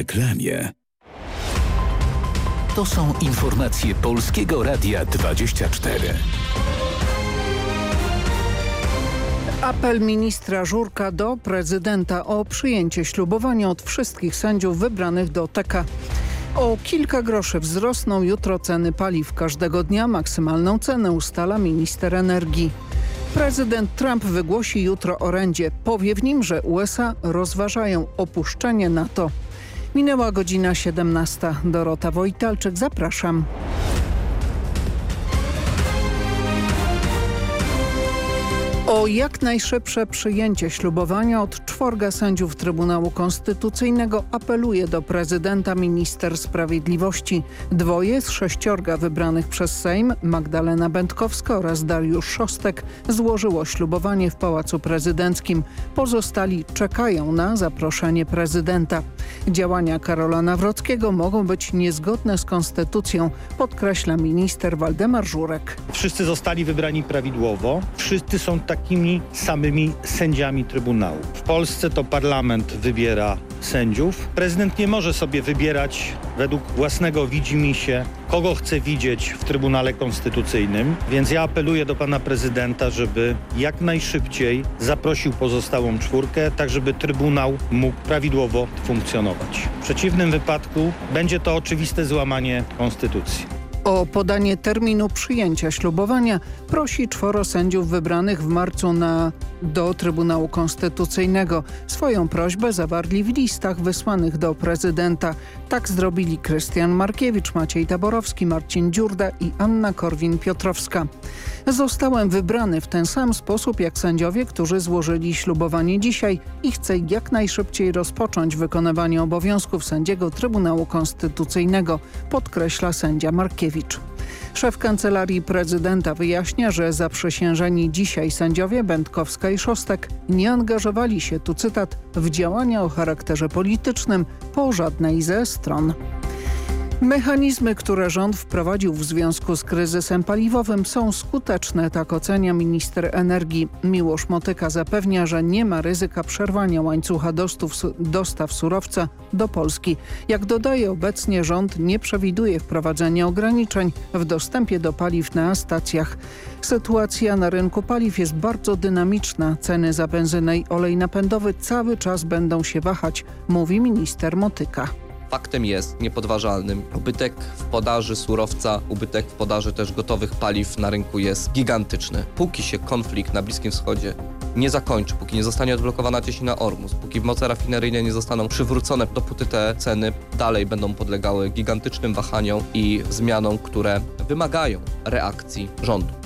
reklamie. To są informacje Polskiego Radia 24. Apel ministra Żurka do prezydenta o przyjęcie ślubowania od wszystkich sędziów wybranych do TK. O kilka groszy wzrosną jutro ceny paliw. Każdego dnia maksymalną cenę ustala minister energii. Prezydent Trump wygłosi jutro orędzie. Powie w nim, że USA rozważają opuszczenie NATO. Minęła godzina 17. Dorota Wojtalczyk, zapraszam. O jak najszybsze przyjęcie ślubowania od czworga sędziów Trybunału Konstytucyjnego apeluje do prezydenta minister sprawiedliwości. Dwoje z sześciorga wybranych przez Sejm, Magdalena Będkowska oraz Dariusz Szostek, złożyło ślubowanie w Pałacu Prezydenckim. Pozostali czekają na zaproszenie prezydenta. Działania Karola Nawrockiego mogą być niezgodne z konstytucją, podkreśla minister Waldemar Żurek. Wszyscy zostali wybrani prawidłowo. Wszyscy są takimi samymi sędziami Trybunału. W Polsce to parlament wybiera sędziów. Prezydent nie może sobie wybierać według własnego widzimisię, kogo chce widzieć w Trybunale Konstytucyjnym, więc ja apeluję do pana prezydenta, żeby jak najszybciej zaprosił pozostałą czwórkę, tak żeby Trybunał mógł prawidłowo funkcjonować. W przeciwnym wypadku będzie to oczywiste złamanie Konstytucji. O podanie terminu przyjęcia ślubowania prosi czworo sędziów wybranych w marcu na, do Trybunału Konstytucyjnego. Swoją prośbę zawarli w listach wysłanych do prezydenta. Tak zrobili Krystian Markiewicz, Maciej Taborowski, Marcin Dziurda i Anna Korwin-Piotrowska. Zostałem wybrany w ten sam sposób jak sędziowie, którzy złożyli ślubowanie dzisiaj i chcę jak najszybciej rozpocząć wykonywanie obowiązków sędziego Trybunału Konstytucyjnego, podkreśla sędzia Markiewicz. Szef Kancelarii Prezydenta wyjaśnia, że zaprzysiężeni dzisiaj sędziowie Będkowska i Szostek nie angażowali się, tu cytat, w działania o charakterze politycznym po żadnej ze stron. Mechanizmy, które rząd wprowadził w związku z kryzysem paliwowym są skuteczne, tak ocenia minister energii. Miłosz Motyka zapewnia, że nie ma ryzyka przerwania łańcucha dostaw, surowca do Polski. Jak dodaje obecnie rząd nie przewiduje wprowadzenia ograniczeń w dostępie do paliw na stacjach. Sytuacja na rynku paliw jest bardzo dynamiczna. Ceny za benzynę i olej napędowy cały czas będą się wahać, mówi minister Motyka faktem jest niepodważalnym. Ubytek w podaży surowca, ubytek w podaży też gotowych paliw na rynku jest gigantyczny. Póki się konflikt na Bliskim Wschodzie nie zakończy, póki nie zostanie odblokowana cieśnina Ormus, póki moce rafineryjne nie zostaną przywrócone, dopóty te ceny dalej będą podlegały gigantycznym wahaniom i zmianom, które wymagają reakcji rządu.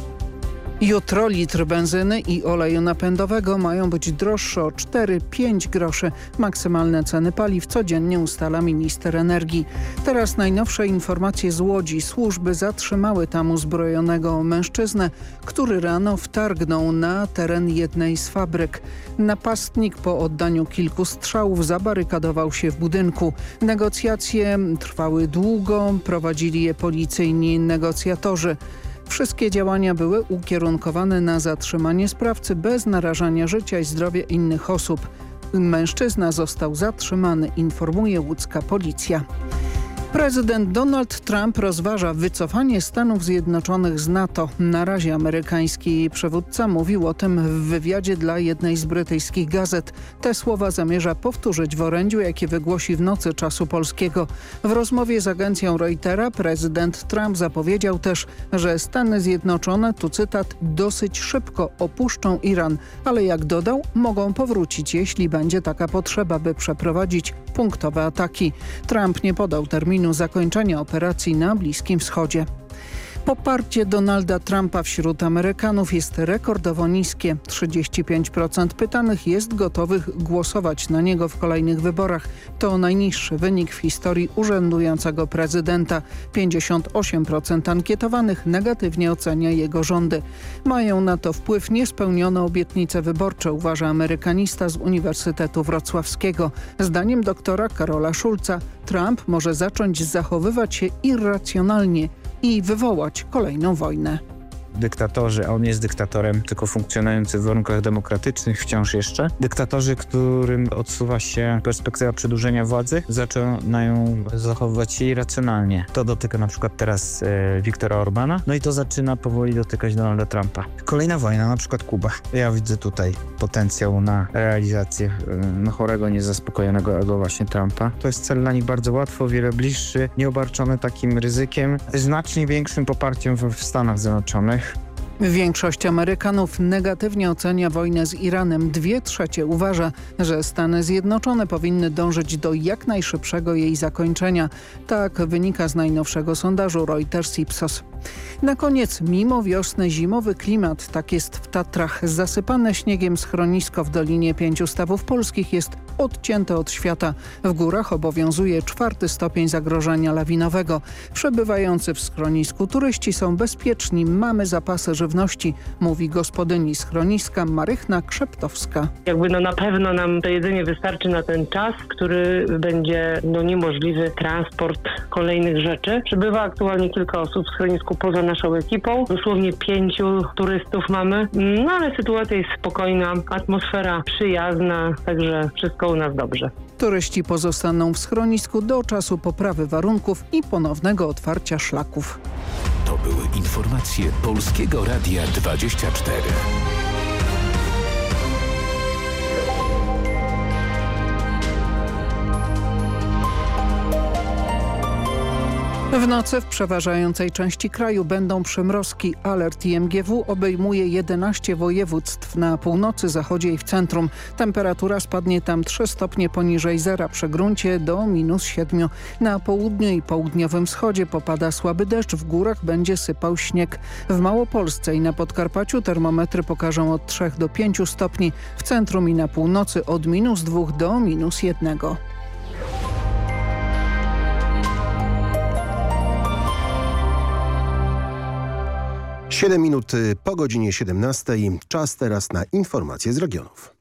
Jutro litr benzyny i oleju napędowego mają być droższe o 4-5 groszy. Maksymalne ceny paliw codziennie ustala minister energii. Teraz najnowsze informacje z Łodzi. Służby zatrzymały tam uzbrojonego mężczyznę, który rano wtargnął na teren jednej z fabryk. Napastnik po oddaniu kilku strzałów zabarykadował się w budynku. Negocjacje trwały długo, prowadzili je policyjni negocjatorzy. Wszystkie działania były ukierunkowane na zatrzymanie sprawcy bez narażania życia i zdrowia innych osób. Mężczyzna został zatrzymany, informuje łódzka policja. Prezydent Donald Trump rozważa wycofanie Stanów Zjednoczonych z NATO. Na razie amerykański przywódca mówił o tym w wywiadzie dla jednej z brytyjskich gazet. Te słowa zamierza powtórzyć w orędziu, jakie wygłosi w nocy czasu polskiego. W rozmowie z agencją Reutera prezydent Trump zapowiedział też, że Stany Zjednoczone, tu cytat, dosyć szybko opuszczą Iran, ale jak dodał, mogą powrócić, jeśli będzie taka potrzeba, by przeprowadzić punktowe ataki. Trump nie podał terminu terminu zakończenia operacji na Bliskim Wschodzie. Poparcie Donalda Trumpa wśród Amerykanów jest rekordowo niskie. 35% pytanych jest gotowych głosować na niego w kolejnych wyborach. To najniższy wynik w historii urzędującego prezydenta. 58% ankietowanych negatywnie ocenia jego rządy. Mają na to wpływ niespełnione obietnice wyborcze, uważa amerykanista z Uniwersytetu Wrocławskiego. Zdaniem doktora Karola Szulca Trump może zacząć zachowywać się irracjonalnie i wywołać kolejną wojnę. Dyktatorzy, a on jest dyktatorem, tylko funkcjonujący w warunkach demokratycznych wciąż jeszcze. Dyktatorzy, którym odsuwa się perspektywa przedłużenia władzy, zaczynają zachowywać się irracjonalnie. To dotyka na przykład teraz e, Viktora Orbana, no i to zaczyna powoli dotykać Donalda Trumpa. Kolejna wojna, na przykład Kuba. Ja widzę tutaj potencjał na realizację e, no, chorego, niezaspokojonego ego właśnie Trumpa. To jest cel dla nich bardzo łatwo, wiele bliższy, nieobarczony takim ryzykiem, znacznie większym poparciem w, w Stanach Zjednoczonych. Większość Amerykanów negatywnie ocenia wojnę z Iranem. Dwie trzecie uważa, że Stany Zjednoczone powinny dążyć do jak najszybszego jej zakończenia. Tak wynika z najnowszego sondażu Reuters-Ipsos. Na koniec, mimo wiosny, zimowy klimat, tak jest w Tatrach. Zasypane śniegiem schronisko w Dolinie Pięciu Stawów Polskich jest odcięte od świata. W górach obowiązuje czwarty stopień zagrożenia lawinowego. Przebywający w schronisku turyści są bezpieczni. Mamy zapasy żywności, mówi gospodyni schroniska Marychna Krzeptowska. Jakby no na pewno nam to jedzenie wystarczy na ten czas, który będzie no niemożliwy transport kolejnych rzeczy. Przybywa aktualnie kilka osób w schronisku poza naszą ekipą. Dosłownie pięciu turystów mamy, no ale sytuacja jest spokojna, atmosfera przyjazna, także wszystko u nas dobrze. Turyści pozostaną w schronisku do czasu poprawy warunków i ponownego otwarcia szlaków. To były informacje Polskiego Radia 24. W nocy w przeważającej części kraju będą przymrozki. Alert IMGW obejmuje 11 województw na północy, zachodzie i w centrum. Temperatura spadnie tam 3 stopnie poniżej zera przy gruncie do minus 7. Na południu i południowym wschodzie popada słaby deszcz, w górach będzie sypał śnieg. W Małopolsce i na Podkarpaciu termometry pokażą od 3 do 5 stopni, w centrum i na północy od minus 2 do minus 1. Siedem minut y, po godzinie 17. Czas teraz na informacje z regionów.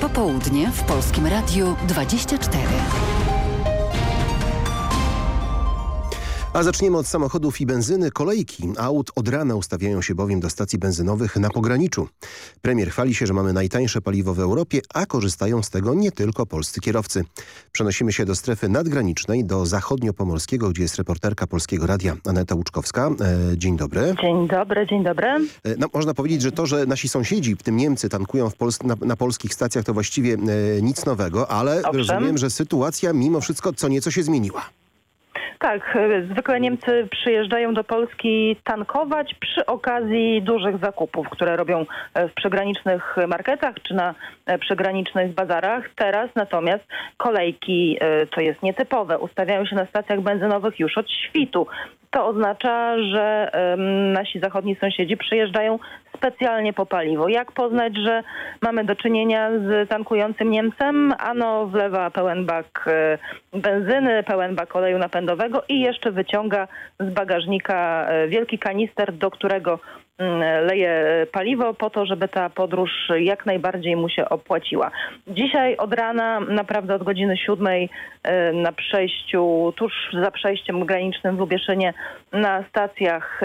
Popołudnie w Polskim Radiu 24. A zaczniemy od samochodów i benzyny. Kolejki aut od rana ustawiają się bowiem do stacji benzynowych na pograniczu. Premier chwali się, że mamy najtańsze paliwo w Europie, a korzystają z tego nie tylko polscy kierowcy. Przenosimy się do strefy nadgranicznej, do zachodniopomorskiego, gdzie jest reporterka Polskiego Radia Aneta Łuczkowska. E, dzień dobry. Dzień dobry, dzień dobry. E, no, można powiedzieć, że to, że nasi sąsiedzi, w tym Niemcy, tankują w Pols na, na, polskich stacjach, to właściwie e, nic nowego, ale Owszem. rozumiem, że sytuacja mimo wszystko co nieco się zmieniła. Tak, zwykle Niemcy przyjeżdżają do Polski tankować przy okazji dużych zakupów, które robią w przygranicznych marketach czy na przygranicznych bazarach. Teraz natomiast kolejki, to jest nietypowe, ustawiają się na stacjach benzynowych już od świtu. To oznacza, że nasi zachodni sąsiedzi przyjeżdżają specjalnie po paliwo. Jak poznać, że mamy do czynienia z tankującym Niemcem? Ano wlewa pełen bak benzyny, pełen bak oleju napędowego i jeszcze wyciąga z bagażnika wielki kanister, do którego leje paliwo po to, żeby ta podróż jak najbardziej mu się opłaciła. Dzisiaj od rana, naprawdę od godziny siódmej na przejściu, tuż za przejściem granicznym w Lubieszynie na stacjach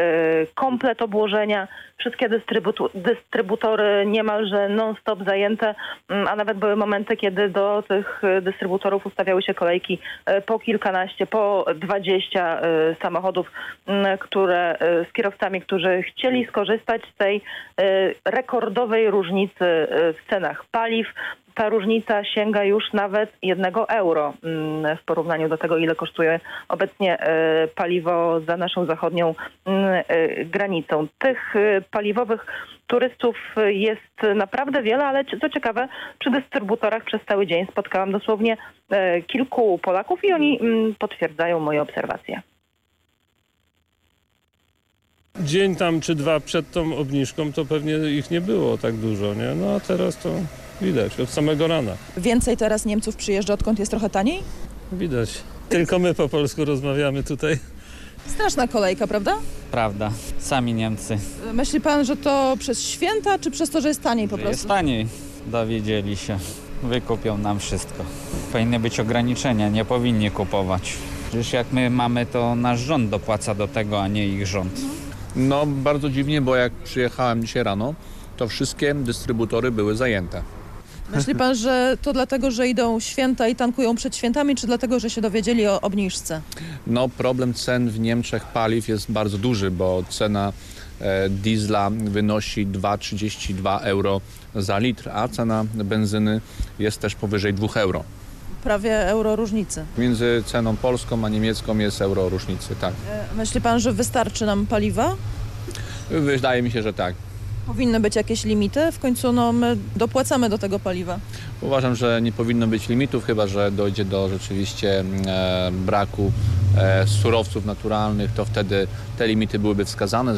komplet obłożenia. Wszystkie dystrybutory niemalże non-stop zajęte, a nawet były momenty, kiedy do tych dystrybutorów ustawiały się kolejki po kilkanaście, po dwadzieścia samochodów, które z kierowcami, którzy chcieli skorzystać z tej rekordowej różnicy w cenach paliw ta różnica sięga już nawet jednego euro w porównaniu do tego, ile kosztuje obecnie paliwo za naszą zachodnią granicą. Tych paliwowych turystów jest naprawdę wiele, ale co ciekawe, przy dystrybutorach przez cały dzień spotkałam dosłownie kilku Polaków i oni potwierdzają moje obserwacje. Dzień tam czy dwa przed tą obniżką to pewnie ich nie było tak dużo, nie? No a teraz to widać od samego rana. Więcej teraz Niemców przyjeżdża, odkąd jest trochę taniej? Widać. Tylko my po polsku rozmawiamy tutaj. Straszna kolejka, prawda? Prawda. Sami Niemcy. Myśli pan, że to przez święta, czy przez to, że jest taniej po prostu? Jest taniej. Dowiedzieli się. Wykupią nam wszystko. Powinny być ograniczenia, nie powinni kupować. Przecież jak my mamy, to nasz rząd dopłaca do tego, a nie ich rząd. No bardzo dziwnie, bo jak przyjechałem dzisiaj rano, to wszystkie dystrybutory były zajęte. Myśli pan, że to dlatego, że idą święta i tankują przed świętami, czy dlatego, że się dowiedzieli o obniżce? No problem cen w Niemczech paliw jest bardzo duży, bo cena e, diesla wynosi 2,32 euro za litr, a cena benzyny jest też powyżej 2 euro. Prawie euro różnicy. Między ceną polską a niemiecką jest euro różnicy, tak. E, Myśli pan, że wystarczy nam paliwa? Wydaje mi się, że tak. Powinny być jakieś limity? W końcu no, my dopłacamy do tego paliwa. Uważam, że nie powinno być limitów, chyba że dojdzie do rzeczywiście e, braku e, surowców naturalnych, to wtedy te limity byłyby wskazane.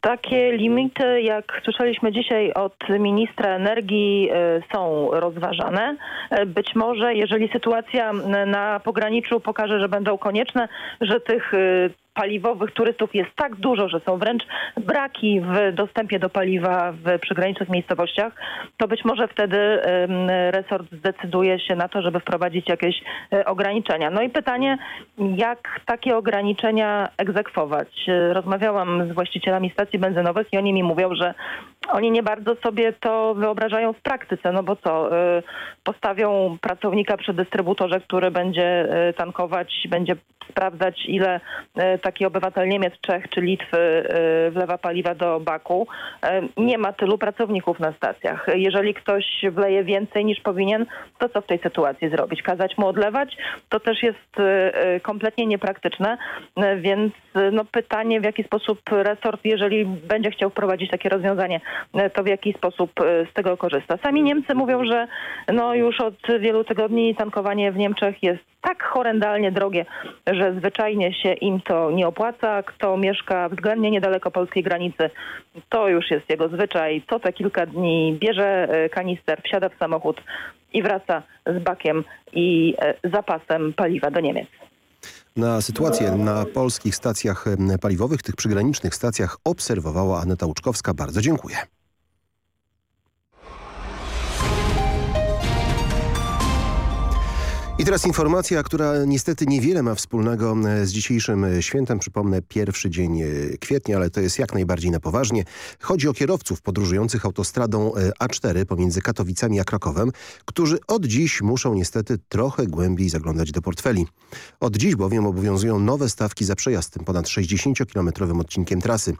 Takie limity, jak słyszeliśmy dzisiaj od ministra energii, e, są rozważane. E, Być może, jeżeli sytuacja na pograniczu pokaże, że będą konieczne, że tych e, paliwowych turystów jest tak dużo, że są wręcz braki w dostępie do paliwa w przygranicznych miejscowościach, to być może wtedy resort zdecyduje się na to, żeby wprowadzić jakieś e, ograniczenia. No i pytanie, jak takie ograniczenia egzekwować? E, Rozmawiałam z właścicielami stacji benzynowych i oni mi mówią, że oni nie bardzo sobie to wyobrażają w praktyce, no bo co, e, postawią pracownika przy dystrybutorze, który będzie e, tankować, będzie sprawdzać, ile e, taki obywatel Niemiec, Czech czy Litwy wlewa paliwa do baku. Nie ma tylu pracowników na stacjach. Jeżeli ktoś wleje więcej niż powinien, to co w tej sytuacji zrobić? Kazać mu odlewać? To też jest kompletnie niepraktyczne, więc no, pytanie, w jaki sposób resort, jeżeli będzie chciał wprowadzić takie rozwiązanie, e, to w jaki sposób e, z tego korzysta. Sami Niemcy mówią, że no, już od wielu tygodni tankowanie w Niemczech jest tak horrendalnie drogie, że zwyczajnie się im to nie opłaca. Kto mieszka względnie niedaleko polskiej granicy, to już jest jego zwyczaj. Co te kilka dni bierze e, kanister, wsiada w samochód i wraca z bakiem i zapasem paliwa do Niemiec. Na sytuację na polskich stacjach paliwowych, tych przygranicznych stacjach obserwowała Aneta Łuczkowska. Bardzo dziękuję. I teraz informacja, która niestety niewiele ma wspólnego e, z dzisiejszym e, świętem. Przypomnę, pierwszy dzień e, kwietnia, ale to jest jak najbardziej na poważnie. Chodzi o kierowców podróżujących autostradą e, A4 pomiędzy Katowicami a Krakowem, którzy od dziś muszą niestety trochę głębiej zaglądać do portfeli. Od dziś bowiem obowiązują nowe stawki za przejazd tym ponad 60-kilometrowym odcinkiem trasy.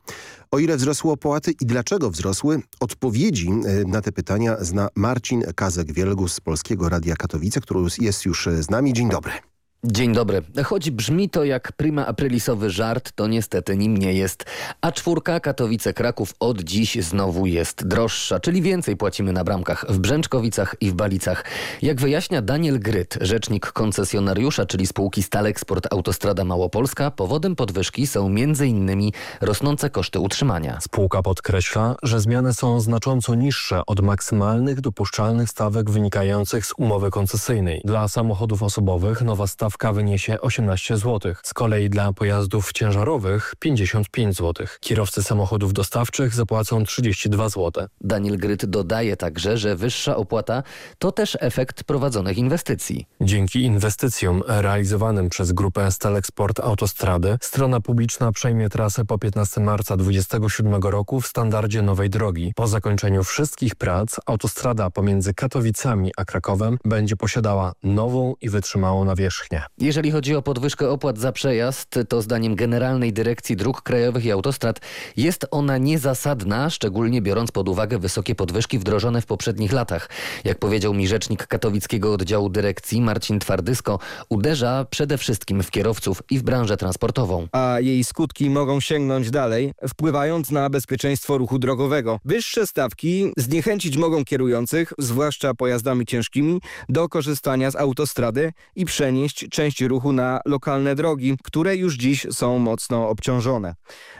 O ile wzrosły opłaty i dlaczego wzrosły? Odpowiedzi na te pytania zna Marcin Kazek-Wielgus z Polskiego Radia Katowice, który jest już z nami. Dzień dobry. Dzień dobry. Choć brzmi to jak prima aprilisowy żart, to niestety nim nie jest. A czwórka Katowice-Kraków od dziś znowu jest droższa, czyli więcej płacimy na bramkach w Brzęczkowicach i w Balicach. Jak wyjaśnia Daniel Gryt, rzecznik koncesjonariusza, czyli spółki Staleksport Autostrada Małopolska, powodem podwyżki są m.in. rosnące koszty utrzymania. Spółka podkreśla, że zmiany są znacząco niższe od maksymalnych dopuszczalnych stawek wynikających z umowy koncesyjnej. Dla samochodów osobowych nowa stawka wyniesie 18 zł, z kolei dla pojazdów ciężarowych 55 zł. Kierowcy samochodów dostawczych zapłacą 32 zł. Daniel Gryt dodaje także, że wyższa opłata to też efekt prowadzonych inwestycji. Dzięki inwestycjom realizowanym przez grupę Stelexport Autostrady strona publiczna przejmie trasę po 15 marca 2027 roku w standardzie nowej drogi. Po zakończeniu wszystkich prac autostrada pomiędzy Katowicami a Krakowem będzie posiadała nową i wytrzymałą nawierzchnię. Jeżeli chodzi o podwyżkę opłat za przejazd, to zdaniem Generalnej Dyrekcji Dróg Krajowych i Autostrad jest ona niezasadna, szczególnie biorąc pod uwagę wysokie podwyżki wdrożone w poprzednich latach. Jak powiedział mi rzecznik katowickiego oddziału dyrekcji Marcin Twardysko, uderza przede wszystkim w kierowców i w branżę transportową. a jej skutki mogą sięgnąć dalej, wpływając na bezpieczeństwo ruchu drogowego. Wyższe stawki zniechęcić mogą kierujących, zwłaszcza pojazdami ciężkimi, do korzystania z autostrady i przenieść część ruchu na lokalne drogi, które już dziś są mocno obciążone.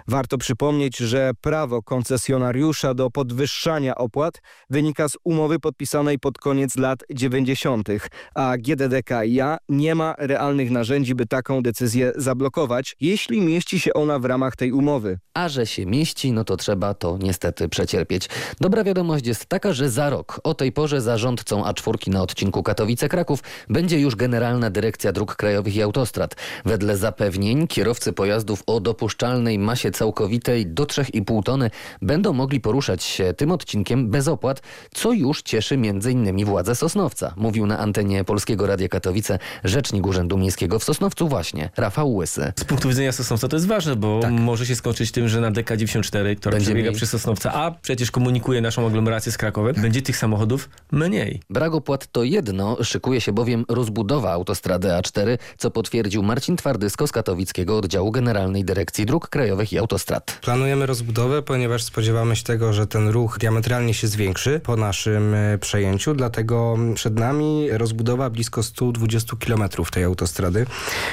Warto przypomnieć, że prawo koncesjonariusza do podwyższania opłat wynika z umowy podpisanej pod koniec lat 90., a GDDKiA nie ma realnych narzędzi, by taką decyzję zablokować, jeśli mieści się ona w ramach tej umowy. A że się mieści, no to trzeba to niestety przecierpieć. Dobra wiadomość jest taka, że za rok o tej porze zarządcą A4 na odcinku Katowice-Kraków będzie już Generalna Dyrekcja Dróg Krajowych i Autostrad. Wedle zapewnień kierowcy pojazdów o dopuszczalnej masie całkowitej do 3,5 tony będą mogli poruszać się tym odcinkiem bez opłat, co już cieszy m.in. władze Sosnowca, mówił na antenie Polskiego Radia Katowice rzecznik Urzędu Miejskiego w Sosnowcu właśnie, Rafał Łysy. Z punktu widzenia Sosnowca to jest ważne, bo tak. może się skończyć tym, że na DK94, która Będzie przebiega mniej. przez Sosnowca, a przecież komunikuje naszą aglomerację z Krakowem, będzie tych samochodów mniej. Brak opłat to jedno, szykuje się bowiem rozbudowa autostrady A4, co potwierdził Marcin Twardysko z katowickiego oddziału Generalnej Dyrekcji Dróg Krajowych i Autostrad. Planujemy rozbudowę, ponieważ spodziewamy się tego, że ten ruch diametralnie się zwiększy po naszym przejęciu, dlatego przed nami rozbudowa blisko 120 km tej autostrady.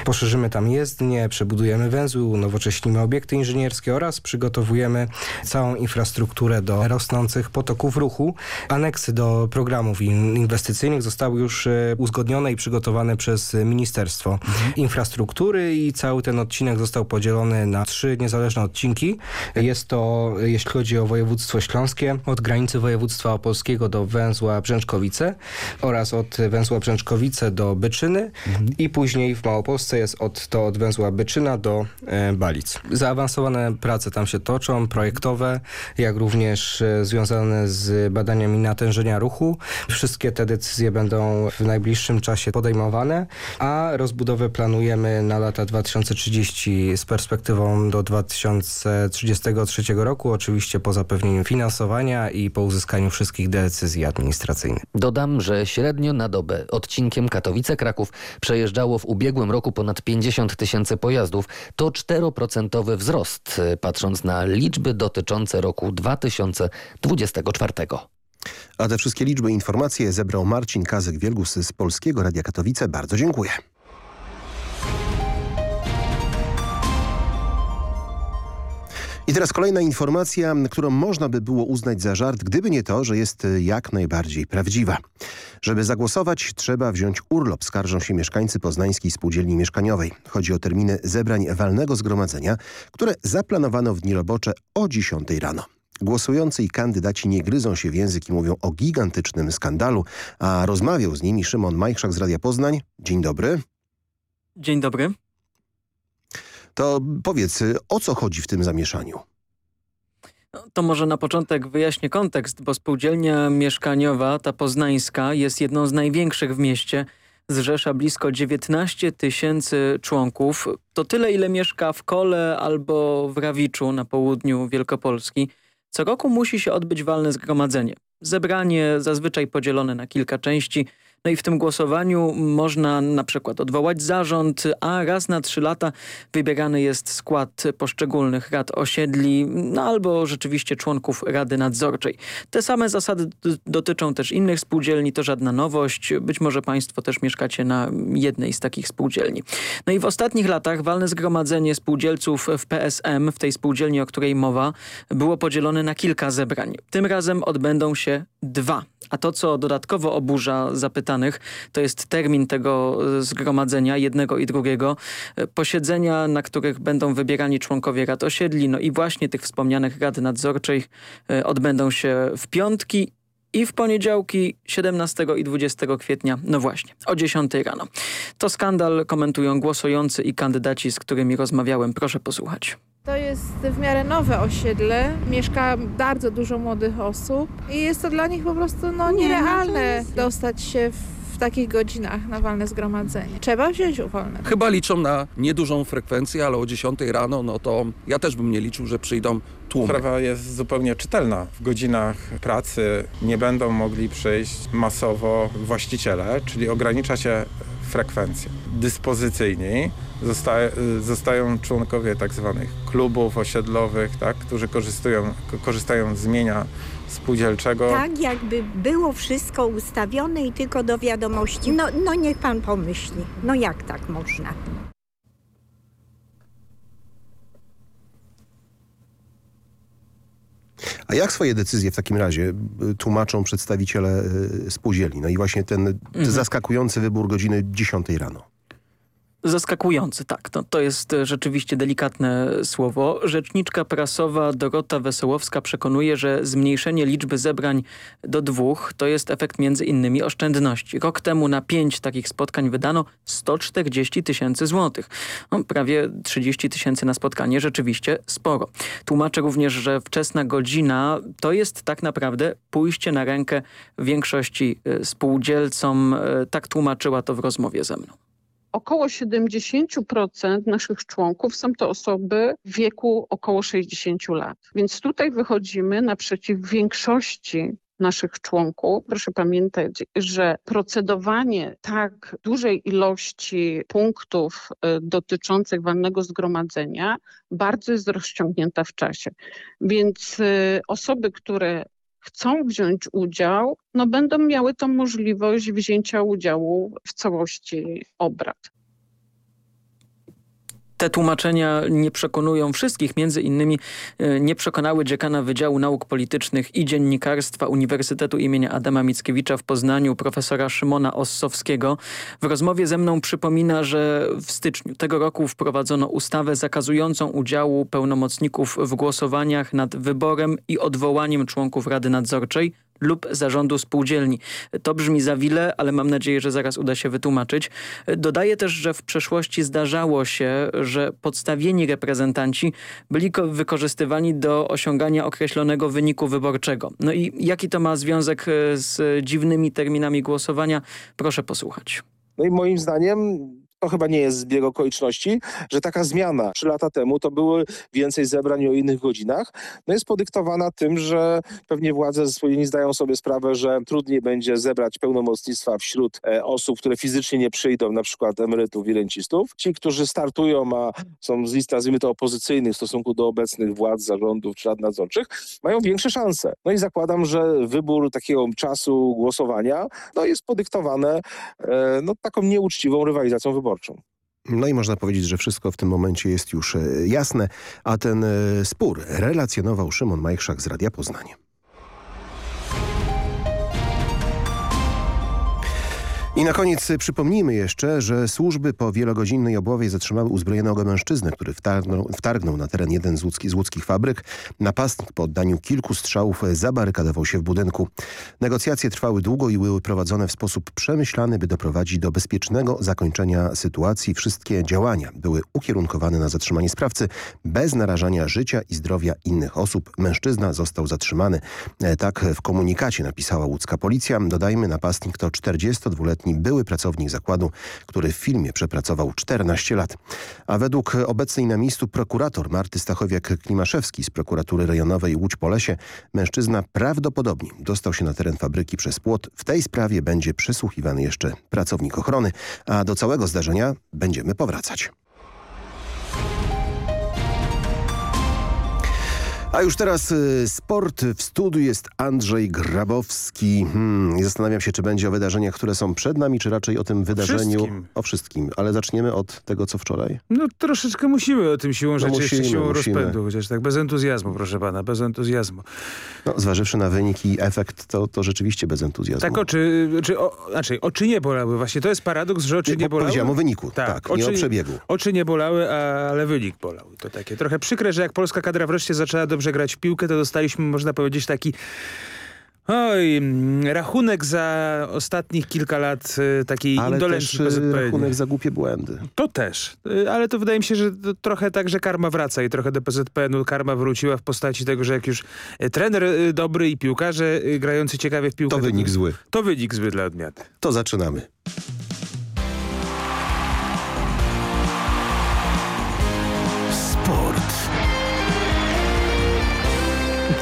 Poszerzymy tam jezdnie, przebudujemy węzły, unowocześnimy obiekty inżynierskie oraz przygotowujemy całą infrastrukturę do rosnących potoków ruchu. Aneksy do programów in- inwestycyjnych zostały już uzgodnione i przygotowane przez Ministerstwo Infrastruktury i cały ten odcinek został podzielony na trzy niezależne odcinki. Jest to, jeśli chodzi o województwo śląskie, od granicy województwa opolskiego do węzła Brzęczkowice oraz od węzła Brzęczkowice do Byczyny i później w Małopolsce jest od, to od węzła Byczyna do e, Balic. Zaawansowane prace tam się toczą, projektowe, jak również e, związane z badaniami natężenia ruchu. Wszystkie te decyzje będą w najbliższym czasie podejmowane, a rozbudowę planujemy na lata 2030 z perspektywą do 2033 roku, oczywiście po zapewnieniu finansowania i po uzyskaniu wszystkich decyzji administracyjnych. Dodam, że średnio na dobę odcinkiem Katowice-Kraków przejeżdżało w ubiegłym roku ponad 50 tysięcy pojazdów. To 4% wzrost, patrząc na liczby dotyczące roku 2024. A te wszystkie liczby i informacje zebrał Marcin Kazek-Wielgus z Polskiego Radia Katowice. Bardzo dziękuję. I teraz kolejna informacja, którą można by było uznać za żart, gdyby nie to, że jest jak najbardziej prawdziwa. Żeby zagłosować, trzeba wziąć urlop, skarżą się mieszkańcy poznańskiej spółdzielni mieszkaniowej. Chodzi o terminy zebrań walnego zgromadzenia, które zaplanowano w dni robocze o 10 rano. Głosujący i kandydaci nie gryzą się w język i mówią o gigantycznym skandalu, a rozmawiał z nimi Szymon Majchrzak z Radia Poznań. Dzień dobry. Dzień dobry. To powiedz, o co chodzi w tym zamieszaniu? No, to może na początek wyjaśnię kontekst, bo spółdzielnia mieszkaniowa, ta poznańska, jest jedną z największych w mieście. Zrzesza blisko 19 tysięcy członków. To tyle, ile mieszka w Kole albo w Rawiczu na południu Wielkopolski. Co roku musi się odbyć walne zgromadzenie. Zebranie zazwyczaj podzielone na kilka części. No i w tym głosowaniu można na przykład odwołać zarząd, a raz na trzy lata wybierany jest skład poszczególnych rad osiedli, no albo rzeczywiście członków Rady Nadzorczej. Te same zasady dotyczą też innych spółdzielni, to żadna nowość. Być może Państwo też mieszkacie na jednej z takich spółdzielni. No i w ostatnich latach walne zgromadzenie spółdzielców w PSM, w tej spółdzielni, o której mowa, było podzielone na kilka zebrań. Tym razem odbędą się dwa. A to, co dodatkowo oburza to jest termin tego zgromadzenia, jednego i drugiego. Posiedzenia, na których będą wybierani członkowie rad osiedli, no i właśnie tych wspomnianych rad nadzorczych odbędą się w piątki i w poniedziałki 17 i 20 kwietnia, no właśnie, o 10 rano. To skandal komentują głosujący i kandydaci, z którymi rozmawiałem. Proszę posłuchać. To jest w miarę nowe osiedle, mieszka bardzo dużo młodych osób i jest to dla nich po prostu no, nierealne dostać się w takich godzinach na walne zgromadzenie. Trzeba wziąć uwolne. Chyba liczą na niedużą frekwencję, ale o 10 rano, no to ja też bym nie liczył, że przyjdą tłumy. Sprawa jest zupełnie czytelna. W godzinach pracy nie będą mogli przyjść masowo właściciele, czyli ogranicza się frekwencję. Dyspozycyjni zosta zostają członkowie tak zwanych klubów osiedlowych, tak, którzy korzystają, korzystają z mienia spółdzielczego. Tak jakby było wszystko ustawione i tylko do wiadomości. No, no niech pan pomyśli, no jak tak można? A jak swoje decyzje w takim razie tłumaczą przedstawiciele spółdzielni? No i właśnie ten mhm. zaskakujący wybór godziny 10 rano. Zaskakujący, tak. No, to jest e, rzeczywiście delikatne słowo. Rzeczniczka prasowa Dorota Wesołowska przekonuje, że zmniejszenie liczby zebrań do dwóch to jest efekt między innymi oszczędności. Rok temu na pięć takich spotkań wydano 140 tysięcy złotych. No, prawie 30 tysięcy na spotkanie, rzeczywiście sporo. Tłumaczę również, że wczesna godzina to jest tak naprawdę pójście na rękę większości e, spółdzielcom. E, tak tłumaczyła to w rozmowie ze mną około 70% naszych członków są to osoby w wieku około 60 lat. Więc tutaj wychodzimy naprzeciw większości naszych członków. Proszę pamiętać, że procedowanie tak dużej ilości punktów e, dotyczących walnego zgromadzenia bardzo jest rozciągnięta w czasie. Więc e, osoby, które chcą wziąć udział, no będą miały tą możliwość wzięcia udziału w całości obrad. Te tłumaczenia nie przekonują wszystkich, między innymi e, nie przekonały dziekana Wydziału Nauk Politycznych i Dziennikarstwa Uniwersytetu imienia Adama Mickiewicza w Poznaniu, profesora Szymona Ossowskiego. W rozmowie ze mną przypomina, że w styczniu tego roku wprowadzono ustawę zakazującą udziału pełnomocników w głosowaniach nad wyborem i odwołaniem członków Rady Nadzorczej lub zarządu spółdzielni. To brzmi za wiele, ale mam nadzieję, że zaraz uda się wytłumaczyć. Dodaję też, że w przeszłości zdarzało się, że podstawieni reprezentanci byli wykorzystywani do osiągania określonego wyniku wyborczego. No i jaki to ma związek e, z dziwnymi terminami głosowania? Proszę posłuchać. No i moim zdaniem to chyba nie jest zbieg okoliczności, że taka zmiana trzy lata temu to były więcej zebrań o innych godzinach. No jest podyktowana tym, że pewnie władze nie zdają sobie sprawę, że trudniej będzie zebrać pełnomocnictwa wśród e, osób, które fizycznie nie przyjdą, na przykład emerytów i rencistów. Ci, którzy startują, a są z list, nazwijmy to opozycyjnych w stosunku do obecnych władz, zarządów czy rad nadzorczych, mają większe szanse. No i zakładam, że wybór takiego czasu głosowania no jest podyktowane e, no, taką nieuczciwą rywalizacją wyborczą wyborczą. No i można powiedzieć, że wszystko w tym momencie jest już e, jasne, a ten e, spór relacjonował Szymon Majchrzak z Radia Poznanie. I na koniec przypomnijmy jeszcze, że służby po wielogodzinnej obłowie zatrzymały uzbrojonego mężczyznę, który wtargnął, wtargnął na teren jeden z, łódzki, z łódzkich fabryk. Napastnik po oddaniu kilku strzałów zabarykadował się w budynku. Negocjacje trwały długo i były prowadzone w sposób przemyślany, by doprowadzić do bezpiecznego zakończenia sytuacji. Wszystkie działania były ukierunkowane na zatrzymanie sprawcy bez narażania życia i zdrowia innych osób. Mężczyzna został zatrzymany. E, tak w komunikacie napisała łódzka policja. Dodajmy, napastnik to 42-letni były pracownik zakładu, który w filmie przepracował 14 lat. A według obecnej na miejscu prokurator Marty Stachowiak-Klimaszewski z prokuratury rejonowej Łódź-Polesie mężczyzna prawdopodobnie dostał się na teren fabryki przez płot. W tej sprawie będzie przesłuchiwany jeszcze pracownik ochrony, a do całego zdarzenia będziemy powracać. A już teraz y, sport. W studiu jest Andrzej Grabowski. Hmm, zastanawiam się, czy będzie o wydarzeniach, które są przed nami, czy raczej o tym wydarzeniu. Wszystkim. O wszystkim. Ale zaczniemy od tego, co wczoraj. No troszeczkę musimy o tym siłą No rzeczy, musimy, jeszcze siłą musimy. rozpędu, chociaż tak bez entuzjazmu, proszę pana, bez entuzjazmu. No, zważywszy na wynik i efekt, to, to rzeczywiście bez entuzjazmu. Tak oczy, czy, o, znaczy oczy nie bolały. Właśnie to jest paradoks, że oczy Nie, nie bolały. powiedziałem o wyniku, tak, nie o przebiegu. Oczy nie bolały, a, ale wynik bolał. To takie trochę przykre, że jak polska kadra wreszcie zaczęła dobrze grać w piłkę, to dostaliśmy, można powiedzieć, taki Oj, rachunek za ostatnich kilka lat y, takiej Ale indolencji też y, rachunek za głupie błędy. To też, Y, ale to wydaje mi się, że to trochę tak, że karma wraca i trochę do PZPN-u karma wróciła w postaci tego, że jak już trener dobry i piłkarze grający ciekawie w piłkę... To wynik zły. To wynik zły dla odmiany. To zaczynamy.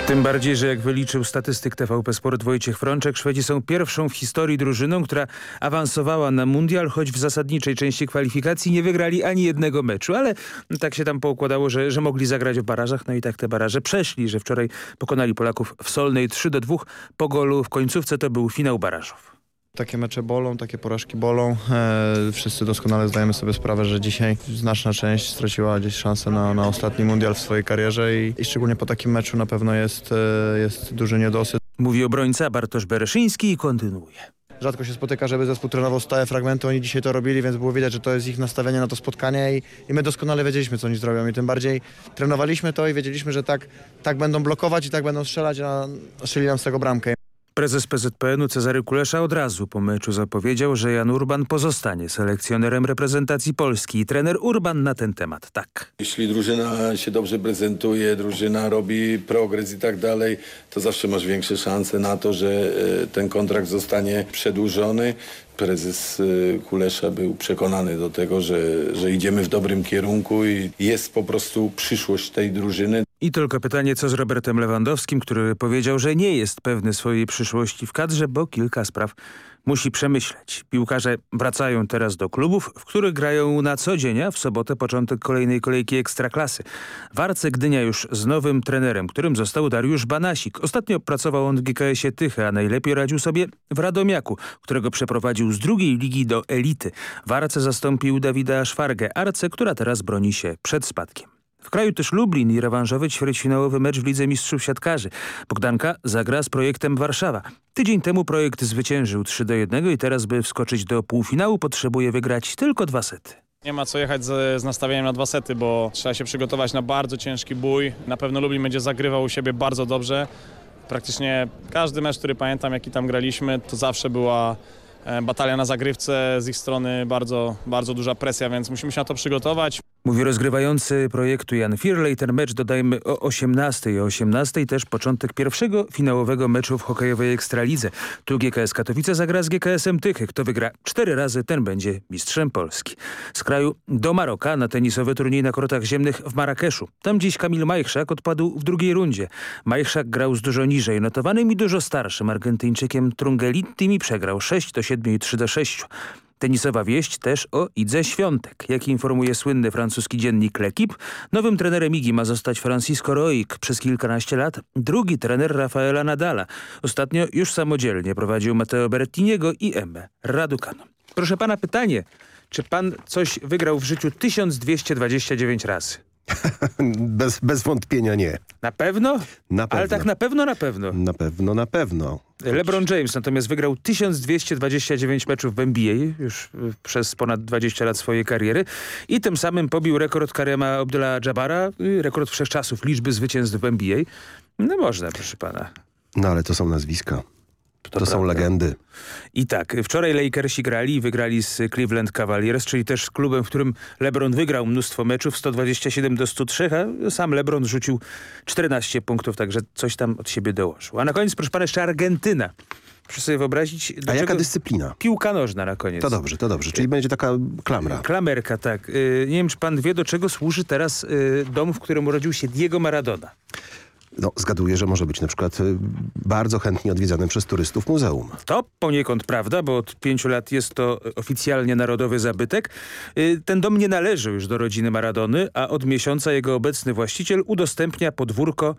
Tym bardziej, że jak wyliczył statystyk TVP Sport Wojciech Frączek, Szwedzi są pierwszą w historii drużyną, która awansowała na mundial, choć w zasadniczej części kwalifikacji nie wygrali ani jednego meczu, ale tak się tam poukładało, że, że mogli zagrać w barażach, no i tak te baraże przeszli, że wczoraj pokonali Polaków w Solnej 3 do 2 po golu. W końcówce to był finał barażów. Takie mecze bolą, takie porażki bolą. E, wszyscy doskonale zdajemy sobie sprawę, że dzisiaj znaczna część straciła gdzieś szansę na, na ostatni mundial w swojej karierze i, i szczególnie po takim meczu na pewno jest, e, jest duży niedosyt. Mówi obrońca Bartosz Bereszyński i kontynuuje. rzadko się spotyka, żeby zespół trenował stałe fragmenty, oni dzisiaj to robili, więc było widać, że to jest ich nastawienie na to spotkanie i, i my doskonale wiedzieliśmy, co oni zrobią i tym bardziej trenowaliśmy to i wiedzieliśmy, że tak, tak będą blokować i tak będą strzelać, a strzelili nam z tego bramkę. Prezes PZPN-u Cezary Kulesza od razu po meczu zapowiedział, że Jan Urban pozostanie selekcjonerem reprezentacji Polski i trener Urban na ten temat tak. Jeśli drużyna się dobrze prezentuje, drużyna robi progres i tak dalej, to zawsze masz większe szanse na to, że e, ten kontrakt zostanie przedłużony. Prezes e, Kulesza był przekonany do tego, że, że idziemy w dobrym kierunku i jest po prostu przyszłość tej drużyny. I tylko pytanie, co z Robertem Lewandowskim, który powiedział, że nie jest pewny swojej przyszłości w kadrze, bo kilka spraw musi przemyśleć. Piłkarze wracają teraz do klubów, w których grają na co dzień, a w sobotę początek kolejnej kolejki Ekstraklasy. W Arce Gdynia już z nowym trenerem, którym został Dariusz Banasik. Ostatnio pracował on w GKS-ie Tychy, a najlepiej radził sobie w Radomiaku, którego przeprowadził z drugiej ligi do elity. W Arce zastąpił Dawida Szwargę, Arce, która teraz broni się przed spadkiem. W kraju też Lublin i rewanżowy ćwierćfinałowy mecz w Lidze Mistrzów Siatkarzy. Bogdanka zagra z projektem Warszawa. Tydzień temu projekt zwyciężył 3 do 1 i teraz by wskoczyć do półfinału potrzebuje wygrać tylko dwa sety. Nie ma co jechać z, z, nastawieniem na dwa sety, bo trzeba się przygotować na bardzo ciężki bój. Na pewno Lublin będzie zagrywał u siebie bardzo dobrze. Praktycznie każdy mecz, który pamiętam, jaki tam graliśmy, to zawsze była e, batalia na zagrywce, z ich strony bardzo, bardzo duża presja, więc musimy się na to przygotować. Mówi rozgrywający projektu Jan Firley. Ten mecz dodajmy o 18. O 18 też początek pierwszego finałowego meczu w hokejowej Ekstralidze. Tu GKS Katowice zagra z GKS-em Tychy. Kto wygra cztery razy, ten będzie mistrzem Polski. Z kraju do Maroka na tenisowy turniej na kortach ziemnych w Marrakeszu. Tam dziś Kamil Majchrzak odpadł w drugiej rundzie. Majchrzak grał z dużo niżej notowanym i dużo starszym Argentyńczykiem Trungelittim i przegrał 6 do 7 i 3 do 6. Tenisowa wieść też o Idze Świątek. Jak informuje słynny francuski dziennik L'Equipe, nowym trenerem Igi ma zostać Francisco Roig przez kilkanaście lat. Drugi trener Rafaela Nadala. Ostatnio już samodzielnie prowadził Matteo Bertiniego i Emme Raducano. Proszę pana pytanie, czy pan coś wygrał w życiu 1229 razy? bez, bez wątpienia nie. Na pewno? Na pewno. Ale tak na pewno, na pewno. Na pewno, na pewno. LeBron James natomiast wygrał 1229 meczów w NBA już przez ponad 20 lat swojej kariery i tym samym pobił rekord Karema Abdullah Jabara, rekord wszechczasów liczby zwycięstw w NBA. No można, proszę pana. No ale to są nazwiska. To, to są legendy. I tak, wczoraj Lakersi grali i wygrali z Cleveland Cavaliers, czyli też z klubem, w którym LeBron wygrał mnóstwo meczów, 127 do 103, a sam LeBron rzucił 14 punktów, także coś tam od siebie dołożył. A na koniec, proszę pana, jeszcze Argentyna. Proszę sobie wyobrazić... A jaka dyscyplina? Piłka nożna na koniec. To dobrze, to dobrze. Czyli będzie taka klamra. Klamerka, tak. Nie wiem, czy pan wie, do czego służy teraz dom, w którym urodził się Diego Maradona. No, zgaduję, że może być na przykład bardzo chętnie odwiedzane przez turystów muzeum. To poniekąd prawda, bo od pięciu lat jest to oficjalnie narodowy zabytek. Ten dom nie należy już do rodziny Maradony, a od miesiąca jego obecny właściciel udostępnia podwórko.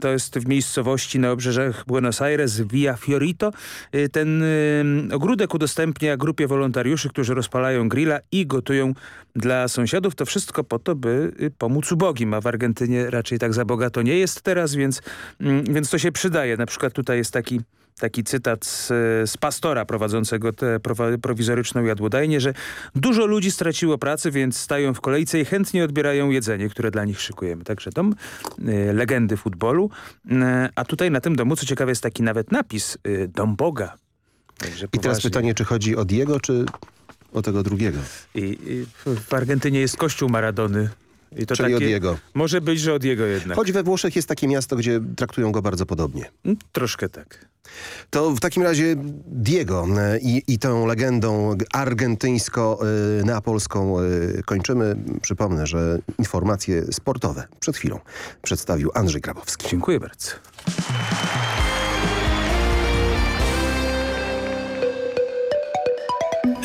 To jest w miejscowości na obrzeżach Buenos Aires, Villa Fiorito. Ten ogródek udostępnia grupie wolontariuszy, którzy rozpalają grilla i gotują dla sąsiadów. To wszystko po to, by pomóc ubogim, a w Argentynie raczej tak za bogato nie jest teraz, więc, więc to się przydaje. Na przykład tutaj jest taki taki cytat z, z pastora prowadzącego tę prowizoryczną jadłodajnię, że dużo ludzi straciło pracę, więc stają w kolejce i chętnie odbierają jedzenie, które dla nich szykujemy. Także dom y, legendy futbolu. Y, a tutaj na tym domu, co ciekawe, jest taki nawet napis y, Dom Boga. I teraz pytanie, czy chodzi o Diego, czy o tego drugiego? I, i w Argentynie jest kościół Maradony. I to Czyli takie, od jego. Może być, że od jego jednak. Choć we Włoszech jest takie miasto, gdzie traktują go bardzo podobnie. Troszkę tak. To w takim razie Diego i, i tą legendą argentyńsko-neapolską kończymy. Przypomnę, że informacje sportowe przed chwilą przedstawił Andrzej Grabowski. Dziękuję bardzo.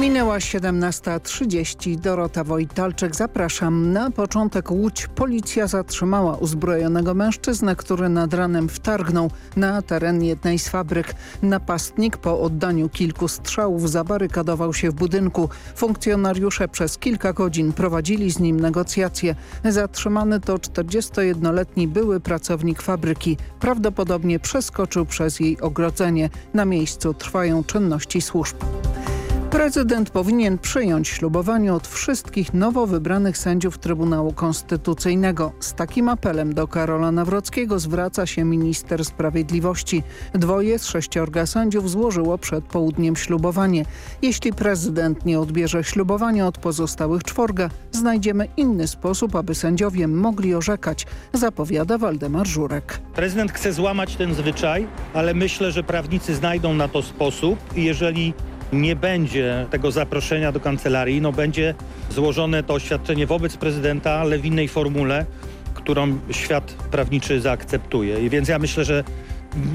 Minęła 17.30. Dorota Wojtalczyk. Zapraszam. Na początek Łódź. Policja zatrzymała uzbrojonego mężczyznę, który nad ranem wtargnął na teren jednej z fabryk. Napastnik po oddaniu kilku strzałów zabarykadował się w budynku. Funkcjonariusze przez kilka godzin prowadzili z nim negocjacje. Zatrzymany to 41-letni były pracownik fabryki. Prawdopodobnie przeskoczył przez jej ogrodzenie. Na miejscu trwają czynności służb. Prezydent powinien przyjąć ślubowanie od wszystkich nowo wybranych sędziów Trybunału Konstytucyjnego. Z takim apelem do Karola Nawrockiego zwraca się minister sprawiedliwości. Dwoje z sześciorga sędziów złożyło przed południem ślubowanie. Jeśli prezydent nie odbierze ślubowania od pozostałych czworga, znajdziemy inny sposób, aby sędziowie mogli orzekać, zapowiada Waldemar Żurek. Prezydent chce złamać ten zwyczaj, ale myślę, że prawnicy znajdą na to sposób jeżeli nie będzie tego zaproszenia do kancelarii, no będzie złożone to oświadczenie wobec prezydenta, ale w innej formule, którą świat prawniczy zaakceptuje. I więc ja myślę, że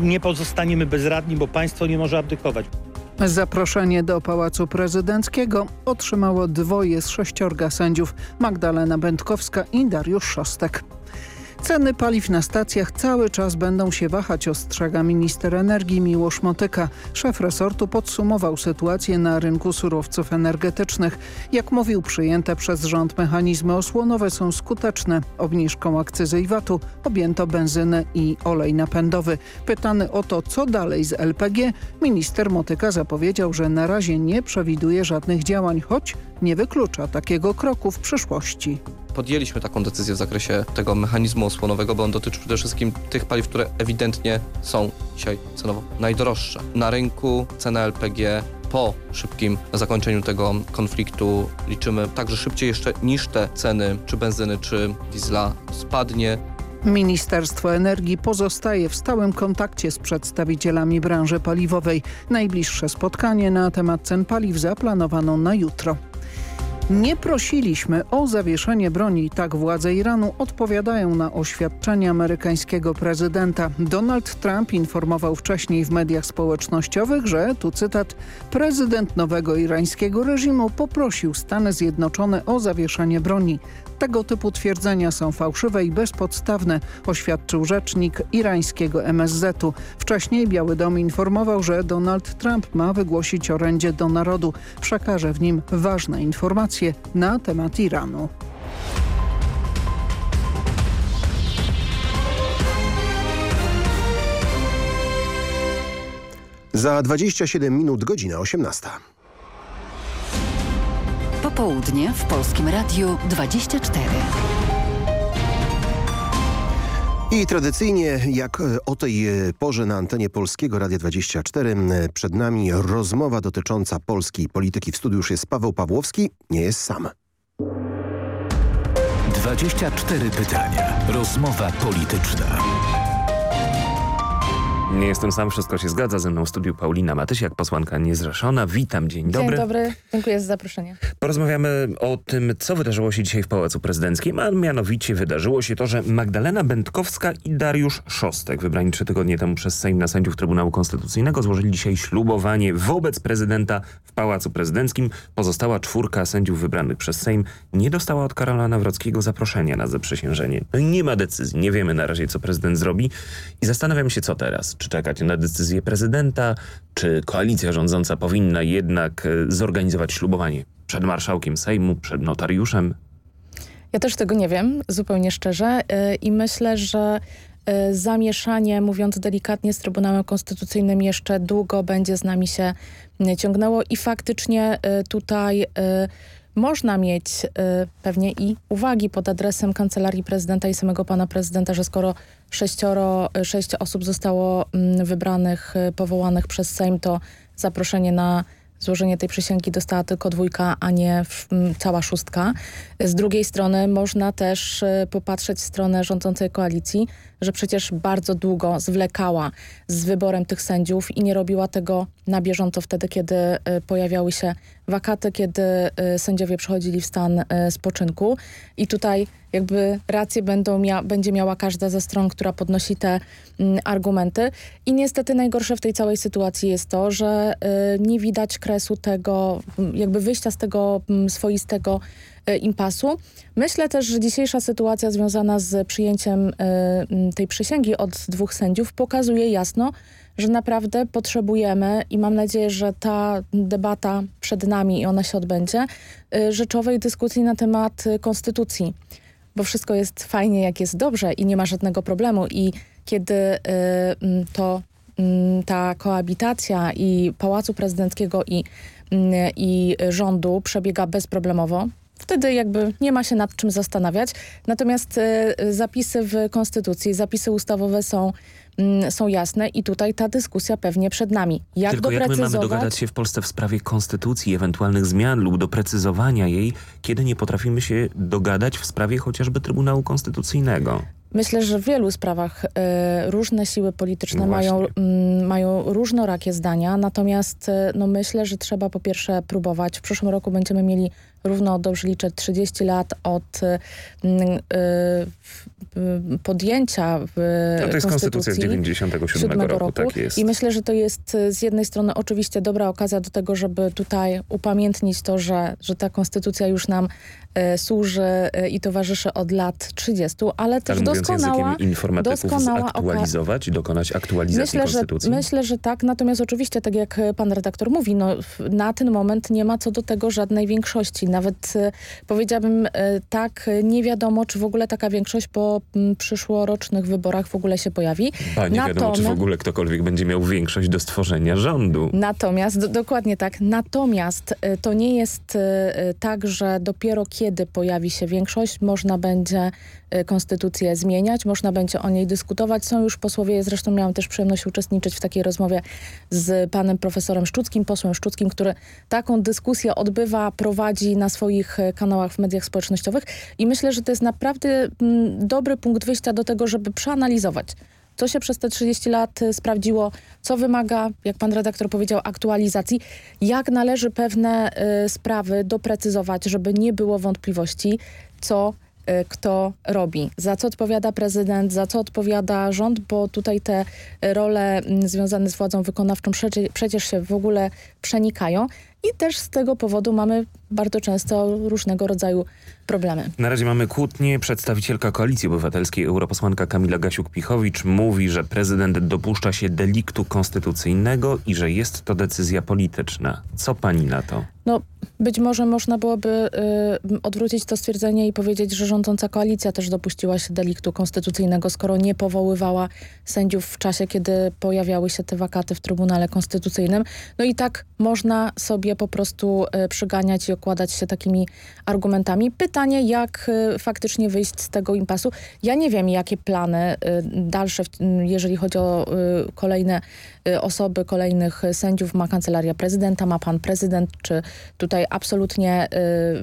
nie pozostaniemy bezradni, bo państwo nie może abdykować. Zaproszenie do Pałacu Prezydenckiego otrzymało dwoje z sześciorga sędziów Magdalena Będkowska i Dariusz Szostek. Ceny paliw na stacjach cały czas będą się wahać, ostrzega minister energii Miłosz Motyka. Szef resortu podsumował sytuację na rynku surowców energetycznych. Jak mówił, przyjęte przez rząd mechanizmy osłonowe są skuteczne. Obniżką akcyzy i VAT-u objęto benzynę i olej napędowy. Pytany o to, co dalej z LPG, minister Motyka zapowiedział, że na razie nie przewiduje żadnych działań, choć nie wyklucza takiego kroku w przyszłości podjęliśmy taką decyzję w zakresie tego mechanizmu osłonowego, bo on dotyczy przede wszystkim tych paliw, które ewidentnie są dzisiaj cenowo najdroższe. Na rynku cena LPG po szybkim zakończeniu tego konfliktu liczymy także szybciej jeszcze niż te ceny czy benzyny, czy diesla spadnie. Ministerstwo Energii pozostaje w stałym kontakcie z przedstawicielami branży paliwowej. Najbliższe spotkanie na temat cen paliw zaplanowano na jutro. Nie prosiliśmy o zawieszenie broni, tak władze Iranu odpowiadają na oświadczenie amerykańskiego prezydenta. Donald Trump informował wcześniej w mediach społecznościowych, że, tu cytat, prezydent nowego irańskiego reżimu poprosił Stany Zjednoczone o zawieszenie broni. Tego typu twierdzenia są fałszywe i bezpodstawne, oświadczył rzecznik irańskiego MSZ-u. Wcześniej Biały Dom informował, że Donald Trump ma wygłosić orędzie do narodu. Przekaże w nim ważne informacje na temat Iranu. Za 27 minut godzina 18. Popołudnie w Polskim Radiu 24. I tradycyjnie, jak o tej porze na antenie Polskiego Radia 24, przed nami rozmowa dotycząca polskiej polityki. W studiu już jest Paweł Pawłowski, nie jest sam. 24 pytania. Rozmowa polityczna. Nie jestem sam, wszystko się zgadza. Ze mną w studiu Paulina Matysiak, posłanka niezrzeszona. Witam, dzień dobry. Dzień dobry, dziękuję za zaproszenie. Porozmawiamy o tym, co wydarzyło się dzisiaj w Pałacu Prezydenckim, a mianowicie wydarzyło się to, że Magdalena Będkowska i Dariusz Szostek, wybrani trzy tygodnie temu przez Sejm na sędziów Trybunału Konstytucyjnego, złożyli dzisiaj ślubowanie wobec prezydenta w Pałacu Prezydenckim. Pozostała czwórka sędziów wybranych przez Sejm nie dostała od Karola Nawrockiego zaproszenia na zaprzysiężenie. No nie ma decyzji, nie wiemy na razie, co prezydent zrobi i zastanawiam się, co teraz czy czekać na decyzję prezydenta, czy koalicja rządząca powinna jednak e, zorganizować ślubowanie przed marszałkiem Sejmu, przed notariuszem? Ja też tego nie wiem, zupełnie szczerze e, i myślę, że e, zamieszanie, mówiąc delikatnie, z Trybunałem Konstytucyjnym jeszcze długo będzie z nami się ciągnęło i faktycznie tutaj można mieć y, pewnie i uwagi pod adresem Kancelarii Prezydenta i samego pana prezydenta, że skoro sześcioro, y, sześć osób zostało mm, wybranych, y, powołanych przez Sejm, to zaproszenie na złożenie tej przysięgi dostała tylko dwójka, a nie w, cała szóstka. Z drugiej strony można też y, popatrzeć w stronę rządzącej koalicji, że przecież bardzo długo zwlekała z wyborem tych sędziów i nie robiła tego na bieżąco wtedy, kiedy y, pojawiały się wakaty, kiedy y, sędziowie przechodzili w stan y, spoczynku. I tutaj jakby rację będą mia będzie miała każda ze stron, która podnosi te mm, argumenty. I niestety najgorsze w tej całej sytuacji jest to, że nie widać kresu tego, jakby wyjścia z tego swoistego impasu. Myślę też, że dzisiejsza sytuacja związana z przyjęciem m, tej przysięgi od dwóch sędziów pokazuje jasno, że naprawdę potrzebujemy i mam nadzieję, że ta debata przed nami i ona się odbędzie, y, rzeczowej dyskusji na temat konstytucji. Bo wszystko jest fajnie, jak jest dobrze i nie ma żadnego problemu. I kiedy to ta koabitacja i Pałacu Prezydenckiego i, i rządu przebiega bezproblemowo, wtedy jakby nie ma się nad czym zastanawiać. Natomiast y, zapisy w Konstytucji, zapisy ustawowe są, mm, są jasne i tutaj ta dyskusja pewnie przed nami. Jak Tylko jak my mamy dogadać się w Polsce w sprawie konstytucji, ewentualnych zmian lub doprecyzowania jej, kiedy nie potrafimy się dogadać w sprawie chociażby Trybunału Konstytucyjnego? Myślę, że w wielu sprawach y, różne siły polityczne No mają, mm, mają różnorakie zdania, natomiast y, no myślę, że trzeba po pierwsze próbować. W przyszłym roku będziemy mieli równo, dobrze liczę, 30 lat od y, y, y, podjęcia w No to jest konstytucja z 97 roku, tak jest. I myślę, że to jest z jednej strony oczywiście dobra okazja do tego, żeby tutaj upamiętnić to, że, że ta konstytucja już nam służy i towarzyszy od lat 30, ale też Ale doskonała, doskonała zaktualizować i dokonać aktualizacji Myślę że, konstytucji? myślę, że tak, natomiast oczywiście, tak jak pan redaktor mówi, no, na ten moment nie ma co do tego żadnej większości. Nawet e, powiedziałabym e, tak, e, nie wiadomo, czy w ogóle taka większość po przyszłorocznych wyborach w ogóle się pojawi. Ba, nie wiadomo, czy w Natomiast- ogóle ktokolwiek będzie miał większość do stworzenia rządu. Natomiast, do, dokładnie tak, natomiast y, to nie jest tak, że dopiero kiedy pojawi się większość, można będzie konstytucję zmieniać, można będzie o niej dyskutować. Są już posłowie, zresztą miałam też przyjemność uczestniczyć w takiej rozmowie z panem profesorem Szczuckim, posłem Szczuckim, który taką dyskusję odbywa, prowadzi na swoich y, kanałach w mediach społecznościowych i myślę, że to jest naprawdę mm, dobry punkt wyjścia do tego, żeby przeanalizować co się przez te 30 lat y, sprawdziło, co wymaga, jak pan redaktor powiedział, aktualizacji, jak należy pewne y, sprawy doprecyzować, żeby nie było wątpliwości, co y, kto robi, za co odpowiada prezydent, za co odpowiada rząd, bo tutaj te y, role mm, związane z władzą wykonawczą przecie, przecież się w ogóle przenikają. I też z tego powodu mamy bardzo często różnego rodzaju problemy. Na razie mamy kłótnie. Przedstawicielka Koalicji Obywatelskiej, europosłanka Kamila Gasiuk-Pichowicz mówi, że prezydent dopuszcza się deliktu konstytucyjnego i że jest to decyzja polityczna. Co pani na to? No, być może można byłoby y, odwrócić to stwierdzenie i powiedzieć, że rządząca koalicja też dopuściła się deliktu konstytucyjnego, skoro nie powoływała sędziów w czasie, kiedy pojawiały się te wakaty w Trybunale Konstytucyjnym. No i tak można sobie po prostu y, przyganiać i okładać się takimi argumentami. Pytanie, jak y, faktycznie wyjść z tego impasu. Ja nie wiem, jakie plany y, dalsze, w- jeżeli chodzi o y, kolejne osoby, kolejnych sędziów ma Kancelaria Prezydenta, ma pan prezydent, czy tutaj absolutnie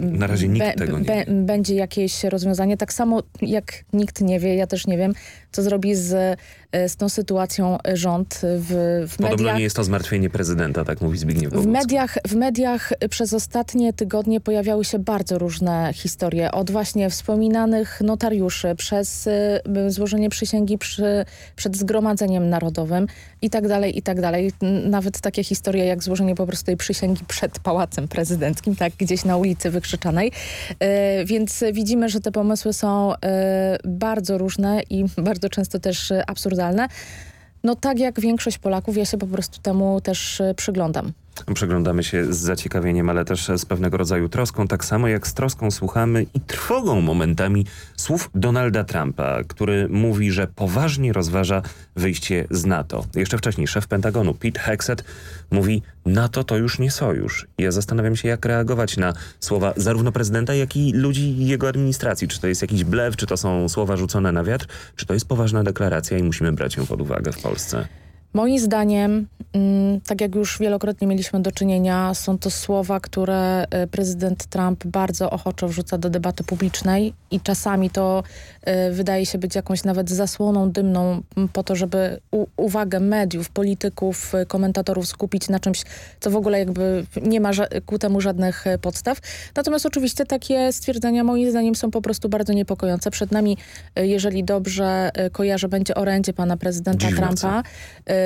Na razie nikt tego nie wie. będzie jakieś rozwiązanie. Tak samo jak nikt nie wie, ja też nie wiem, co zrobi z, z tą sytuacją rząd w, w Podobno mediach. nie jest to zmartwienie prezydenta, tak mówi Zbigniew W Bogucki. mediach, w mediach przez ostatnie tygodnie pojawiały się bardzo różne historie. Od właśnie wspominanych notariuszy, przez y, złożenie przysięgi przy, przed Zgromadzeniem Narodowym i tak dalej, i tak dalej. Nawet takie historie jak złożenie po prostu tej przysięgi przed Pałacem Prezydenckim, tak gdzieś na ulicy wykrzyczanej. Y, więc widzimy, że te pomysły są y, bardzo różne i bardzo często też absurdalne. No tak jak większość Polaków, ja się po prostu temu też przyglądam. Przeglądamy się z zaciekawieniem, ale też z pewnego rodzaju troską, tak samo jak z troską słuchamy i trwogą momentami słów Donalda Trumpa, który mówi, że poważnie rozważa wyjście z NATO. Jeszcze wcześniej szef Pentagonu Pete Hexet mówi, NATO to już nie sojusz. Ja zastanawiam się, jak reagować na słowa zarówno prezydenta, jak i ludzi jego administracji. Czy to jest jakiś blef, czy to są słowa rzucone na wiatr, czy to jest poważna deklaracja i musimy brać ją pod uwagę w Polsce. Moim zdaniem, mm, tak jak już wielokrotnie mieliśmy do czynienia, są to słowa, które e, prezydent Trump bardzo ochoczo wrzuca do debaty publicznej i czasami to e, wydaje się być jakąś nawet zasłoną dymną m, po to, żeby uwagę mediów, polityków, e, komentatorów skupić na czymś, co w ogóle jakby nie ma ku temu żadnych podstaw. Natomiast oczywiście takie stwierdzenia moim zdaniem są po prostu bardzo niepokojące. Przed nami, jeżeli dobrze kojarzę, będzie orędzie pana prezydenta Dziś. Trumpa y,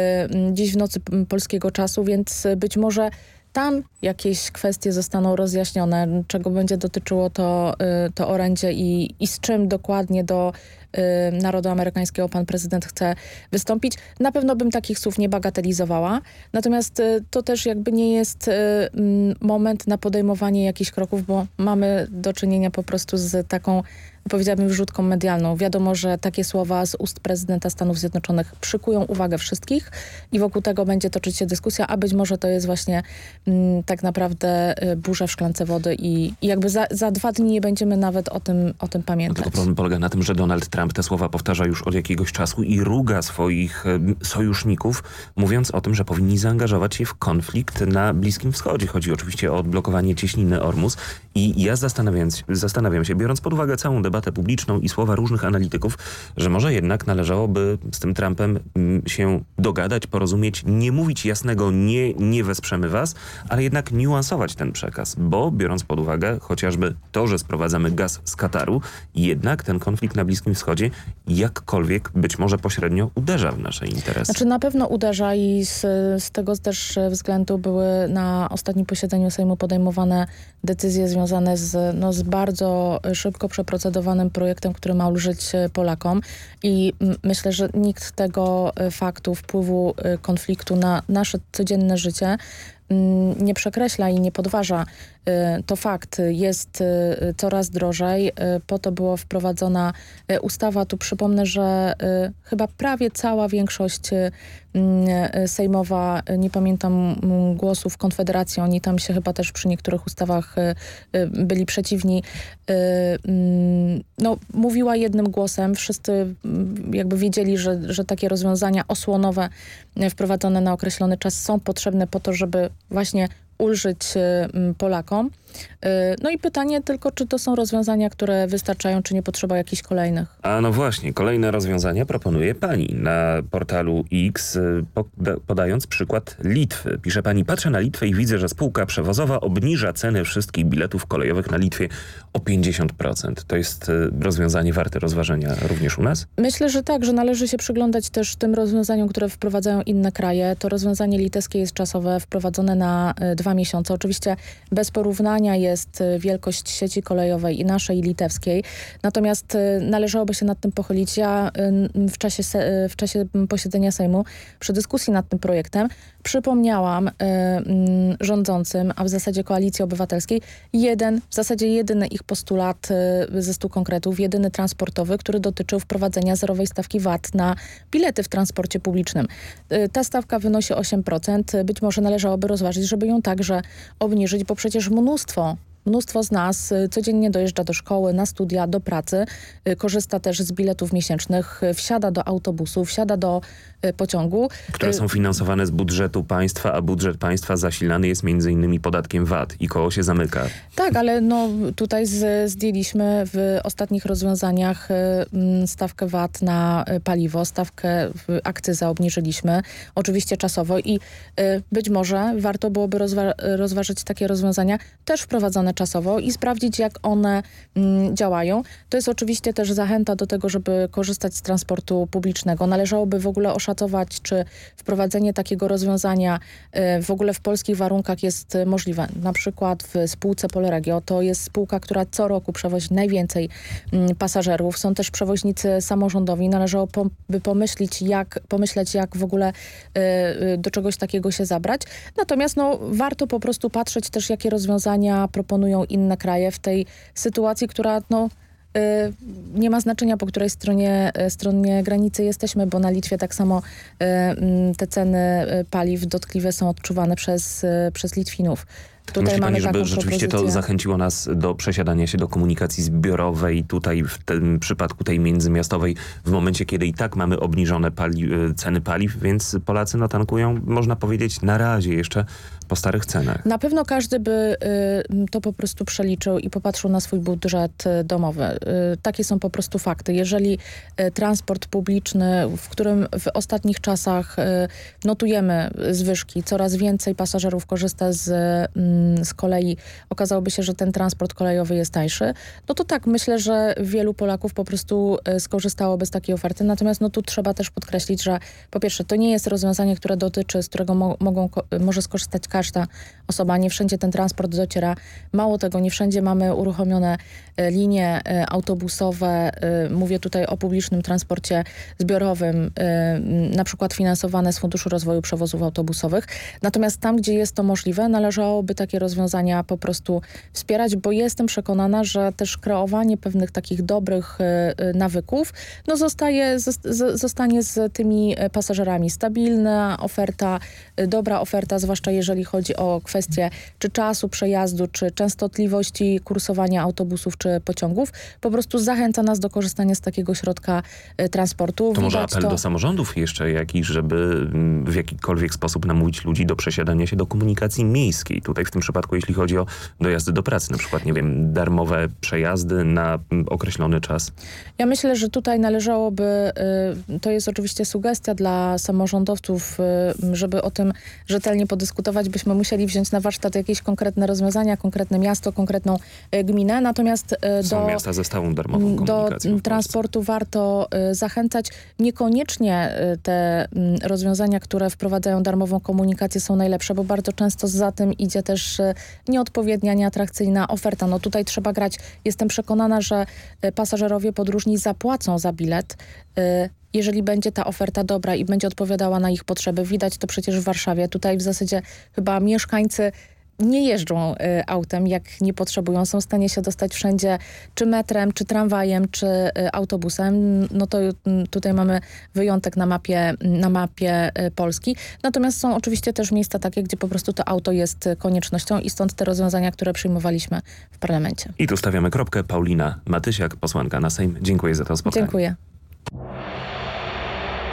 dziś w nocy polskiego czasu, więc y, być może tam jakieś kwestie zostaną rozjaśnione, czego będzie dotyczyło to, y, to orędzie i, i z czym dokładnie do y, narodu amerykańskiego pan prezydent chce wystąpić. Na pewno bym takich słów nie bagatelizowała, natomiast y, to też jakby nie jest y, moment na podejmowanie jakichś kroków, bo mamy do czynienia po prostu z taką powiedziałabym wrzutką medialną. Wiadomo, że takie słowa z ust prezydenta Stanów Zjednoczonych przykują uwagę wszystkich i wokół tego będzie toczyć się dyskusja, a być może to jest właśnie tak naprawdę y, burza w szklance wody i, i jakby za, za dwa dni nie będziemy nawet o tym, o tym pamiętać. Tylko problem polega na tym, że Donald Trump te słowa powtarza już od jakiegoś czasu i ruga swoich em, sojuszników, mówiąc o tym, że powinni zaangażować się w konflikt na Bliskim Wschodzie. Chodzi oczywiście o odblokowanie cieśniny Ormus i ja zastanawiam, zastanawiam się, biorąc pod uwagę całą debatę publiczną i słowa różnych analityków, że może jednak należałoby z tym Trumpem się dogadać, porozumieć, nie mówić jasnego nie, nie wesprzemy was, ale jednak niuansować ten przekaz, bo biorąc pod uwagę chociażby to, że sprowadzamy gaz z Kataru, jednak ten konflikt na Bliskim Wschodzie jakkolwiek być może pośrednio uderza w nasze interesy. Znaczy na pewno uderza i z, z tego też względu były na ostatnim posiedzeniu Sejmu podejmowane decyzje związane z, no, z bardzo szybko przeprocedowanym projektem, który ma ulżyć e, Polakom i myślę, że nikt tego e, faktu, wpływu e, konfliktu na nasze codzienne życie nie przekreśla i nie podważa. Y, To fakt, jest y, coraz drożej. Y, Po to była wprowadzona ustawa. Tu przypomnę, że chyba prawie cała większość sejmowa, y, nie pamiętam mm, głosów Konfederacji, oni tam się chyba też przy niektórych ustawach y, y, byli przeciwni, y, mm, no, mówiła jednym głosem. Wszyscy mm, jakby wiedzieli, że, że takie rozwiązania osłonowe wprowadzone na określony czas są potrzebne po to, żeby właśnie ulżyć Polakom. Y, No i pytanie tylko, czy to są rozwiązania, które wystarczają, czy nie potrzeba jakichś kolejnych. A no właśnie, kolejne rozwiązania proponuje pani na portalu X, y, poda- podając przykład Litwy. Pisze pani, patrzę na Litwę i widzę, że spółka przewozowa obniża ceny wszystkich biletów kolejowych na Litwie o 50%. To jest y, rozwiązanie warte rozważenia również u nas? Myślę, że tak, że należy się przyglądać też tym rozwiązaniom, które wprowadzają inne kraje. To rozwiązanie litewskie jest czasowe, wprowadzone na dwa miesiące. Oczywiście bez porównania jest y, wielkość sieci kolejowej i naszej i litewskiej. Natomiast y, należałoby się nad tym pochylić. Ja y, w czasie, w czasie posiedzenia Sejmu przy dyskusji nad tym projektem przypomniałam y, mm, rządzącym, a w zasadzie Koalicji Obywatelskiej, jeden, w zasadzie jedyny ich postulat y, ze stu konkretów, jedyny transportowy, który dotyczył wprowadzenia zerowej stawki VAT na bilety w transporcie publicznym. Y, Ta stawka wynosi 8%. Być może należałoby rozważyć, żeby ją także obniżyć, bo przecież mnóstwo Mnóstwo z nas y, codziennie dojeżdża do szkoły, na studia, do pracy, y, korzysta też z biletów miesięcznych, y, wsiada do autobusu, wsiada do pociągu. Które Y, są finansowane z budżetu państwa, a budżet państwa zasilany jest między innymi podatkiem VAT i koło się zamyka. Tak, ale no tutaj z, zdjęliśmy w ostatnich rozwiązaniach mm, stawkę VAT na paliwo, stawkę w akcyzę obniżyliśmy, oczywiście czasowo i być może warto byłoby rozwa rozważyć takie rozwiązania też wprowadzone czasowo i sprawdzić, jak one działają. To jest oczywiście też zachęta do tego, żeby korzystać z transportu publicznego. Należałoby w ogóle oszacować, czy wprowadzenie takiego rozwiązania y, w ogóle w polskich warunkach jest y, możliwe. Na przykład w spółce Polregio to jest spółka, która co roku przewozi najwięcej mm, pasażerów. Są też przewoźnicy samorządowi. Należałoby pomyśleć, jak, pomyśleć, jak w ogóle y, do czegoś takiego się zabrać. Natomiast no, warto po prostu patrzeć też, jakie rozwiązania proponują inne kraje w tej sytuacji, która no, nie ma znaczenia, po której stronie, y, stronie granicy jesteśmy, bo na Litwie tak samo y, mm, te ceny y, paliw dotkliwe są odczuwane przez, y, przez Litwinów. Tutaj Myśli mamy pani, żeby rzeczywiście to propozycję. zachęciło nas do przesiadania się do komunikacji zbiorowej, tutaj w tym przypadku tej międzymiastowej, w momencie, kiedy i tak mamy obniżone pali ceny paliw, więc Polacy no, tankują, można powiedzieć, na razie jeszcze po starych cenach. Na pewno każdy by y, to po prostu przeliczył i popatrzył na swój budżet y, domowy. Y, takie są po prostu fakty. Jeżeli transport publiczny, w którym w ostatnich czasach notujemy zwyżki, coraz więcej pasażerów korzysta z, mm, z kolei, okazałoby się, że ten transport kolejowy jest tańszy, no to tak, myślę, że wielu Polaków po prostu skorzystałoby z takiej oferty. Natomiast no tu trzeba też podkreślić, że po pierwsze, to nie jest rozwiązanie, które dotyczy, z którego mo mogą, może skorzystać każda osoba. Nie wszędzie ten transport dociera. Mało tego, nie wszędzie mamy uruchomione e, linie e, autobusowe. E, Mówię tutaj o publicznym transporcie zbiorowym, na przykład finansowane z Funduszu Rozwoju Przewozów Autobusowych. Natomiast tam, gdzie jest to możliwe, należałoby takie rozwiązania po prostu wspierać, bo jestem przekonana, że też kreowanie pewnych takich dobrych nawyków no zostaje, zostanie z tymi pasażerami. Stabilna oferta, dobra oferta, zwłaszcza jeżeli chodzi o kwestie czy czasu przejazdu, czy częstotliwości kursowania autobusów czy pociągów, po prostu zachęca nas do korzystania z takiego środka e, transportu. To może Widać apel do samorządów jeszcze jakiś, żeby mm, w jakikolwiek sposób namówić ludzi do przesiadania się do komunikacji miejskiej. Tutaj w tym przypadku, jeśli chodzi o dojazdy do pracy, na przykład, nie wiem, darmowe przejazdy na mm, określony czas. Ja myślę, że tutaj należałoby, y, to jest oczywiście sugestia dla samorządowców, y, żeby o tym rzetelnie podyskutować, byśmy musieli wziąć na warsztat jakieś konkretne rozwiązania, konkretne miasto, konkretną y, gminę, natomiast Są do... miasta ze stałą darmową Do komunikacją. transportu warto y, zachęcać. Niekoniecznie te rozwiązania, które wprowadzają darmową komunikację są najlepsze, bo bardzo często za tym idzie też nieodpowiednia, nieatrakcyjna oferta. No tutaj trzeba grać. Jestem przekonana, że pasażerowie podróżni zapłacą za bilet, jeżeli będzie ta oferta dobra i będzie odpowiadała na ich potrzeby. Widać to przecież w Warszawie. Tutaj w zasadzie chyba mieszkańcy nie jeżdżą y, autem, jak nie potrzebują. Są w stanie się dostać wszędzie, czy metrem, czy tramwajem, czy y, autobusem. No to y, tutaj mamy wyjątek na mapie, na mapie y, Polski. Natomiast są oczywiście też miejsca takie, gdzie po prostu to auto jest koniecznością i stąd te rozwiązania, które przyjmowaliśmy w parlamencie. I tu stawiamy kropkę. Paulina Matysiak, posłanka na Sejm. Dziękuję za to spotkanie. Dziękuję.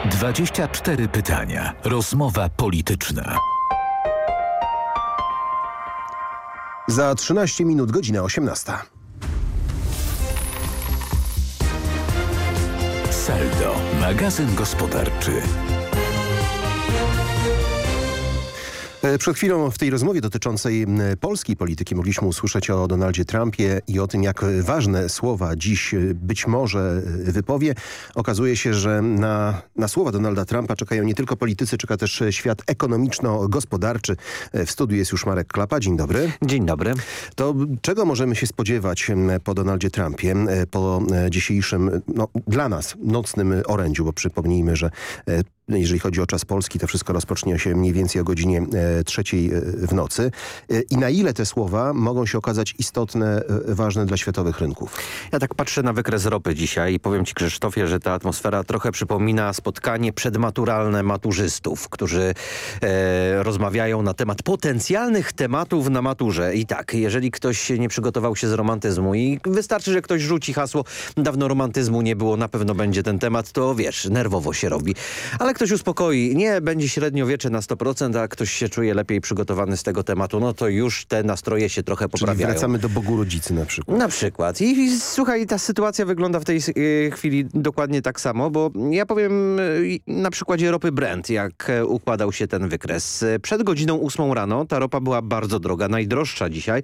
24 pytania. Rozmowa polityczna. Za 13 minut godzina 18. Saldo, magazyn gospodarczy. Przed chwilą w tej rozmowie dotyczącej polskiej polityki mogliśmy usłyszeć o Donaldzie Trumpie i o tym, jak ważne słowa dziś e, być może e, wypowie. Okazuje się, że na, na słowa Donalda Trumpa czekają nie tylko politycy, czeka też e, świat ekonomiczno-gospodarczy. E, W studiu jest już Marek Klapa. Dzień dobry. Dzień dobry. To czego możemy się spodziewać po Donaldzie Trumpie, po e, dzisiejszym, no, dla nas, nocnym orędziu, bo przypomnijmy, że e, jeżeli chodzi o czas polski, to wszystko rozpocznie się mniej więcej o godzinie e, trzeciej e, w nocy. E, I na ile te słowa mogą się okazać istotne, ważne dla światowych rynków? Ja tak patrzę na wykres ropy dzisiaj i powiem ci Krzysztofie, że ta atmosfera trochę przypomina spotkanie przedmaturalne maturzystów, którzy e, rozmawiają na temat potencjalnych tematów na maturze. I tak, jeżeli ktoś nie przygotował się z romantyzmu i wystarczy, że ktoś rzuci hasło, dawno romantyzmu nie było, na pewno będzie ten temat, to wiesz, nerwowo się robi. Ale ktoś uspokoi, nie będzie średniowiecze na 100%, a ktoś się czuje lepiej przygotowany z tego tematu, no to już te nastroje się trochę Czyli poprawiają. wracamy do Bogu Rodzicy na przykład. Na przykład. I, I słuchaj, ta sytuacja wygląda w tej e, chwili dokładnie tak samo, bo ja powiem e, na przykładzie ropy Brent, jak e, układał się ten wykres. Przed godziną 8 rano ta ropa była bardzo droga, najdroższa dzisiaj,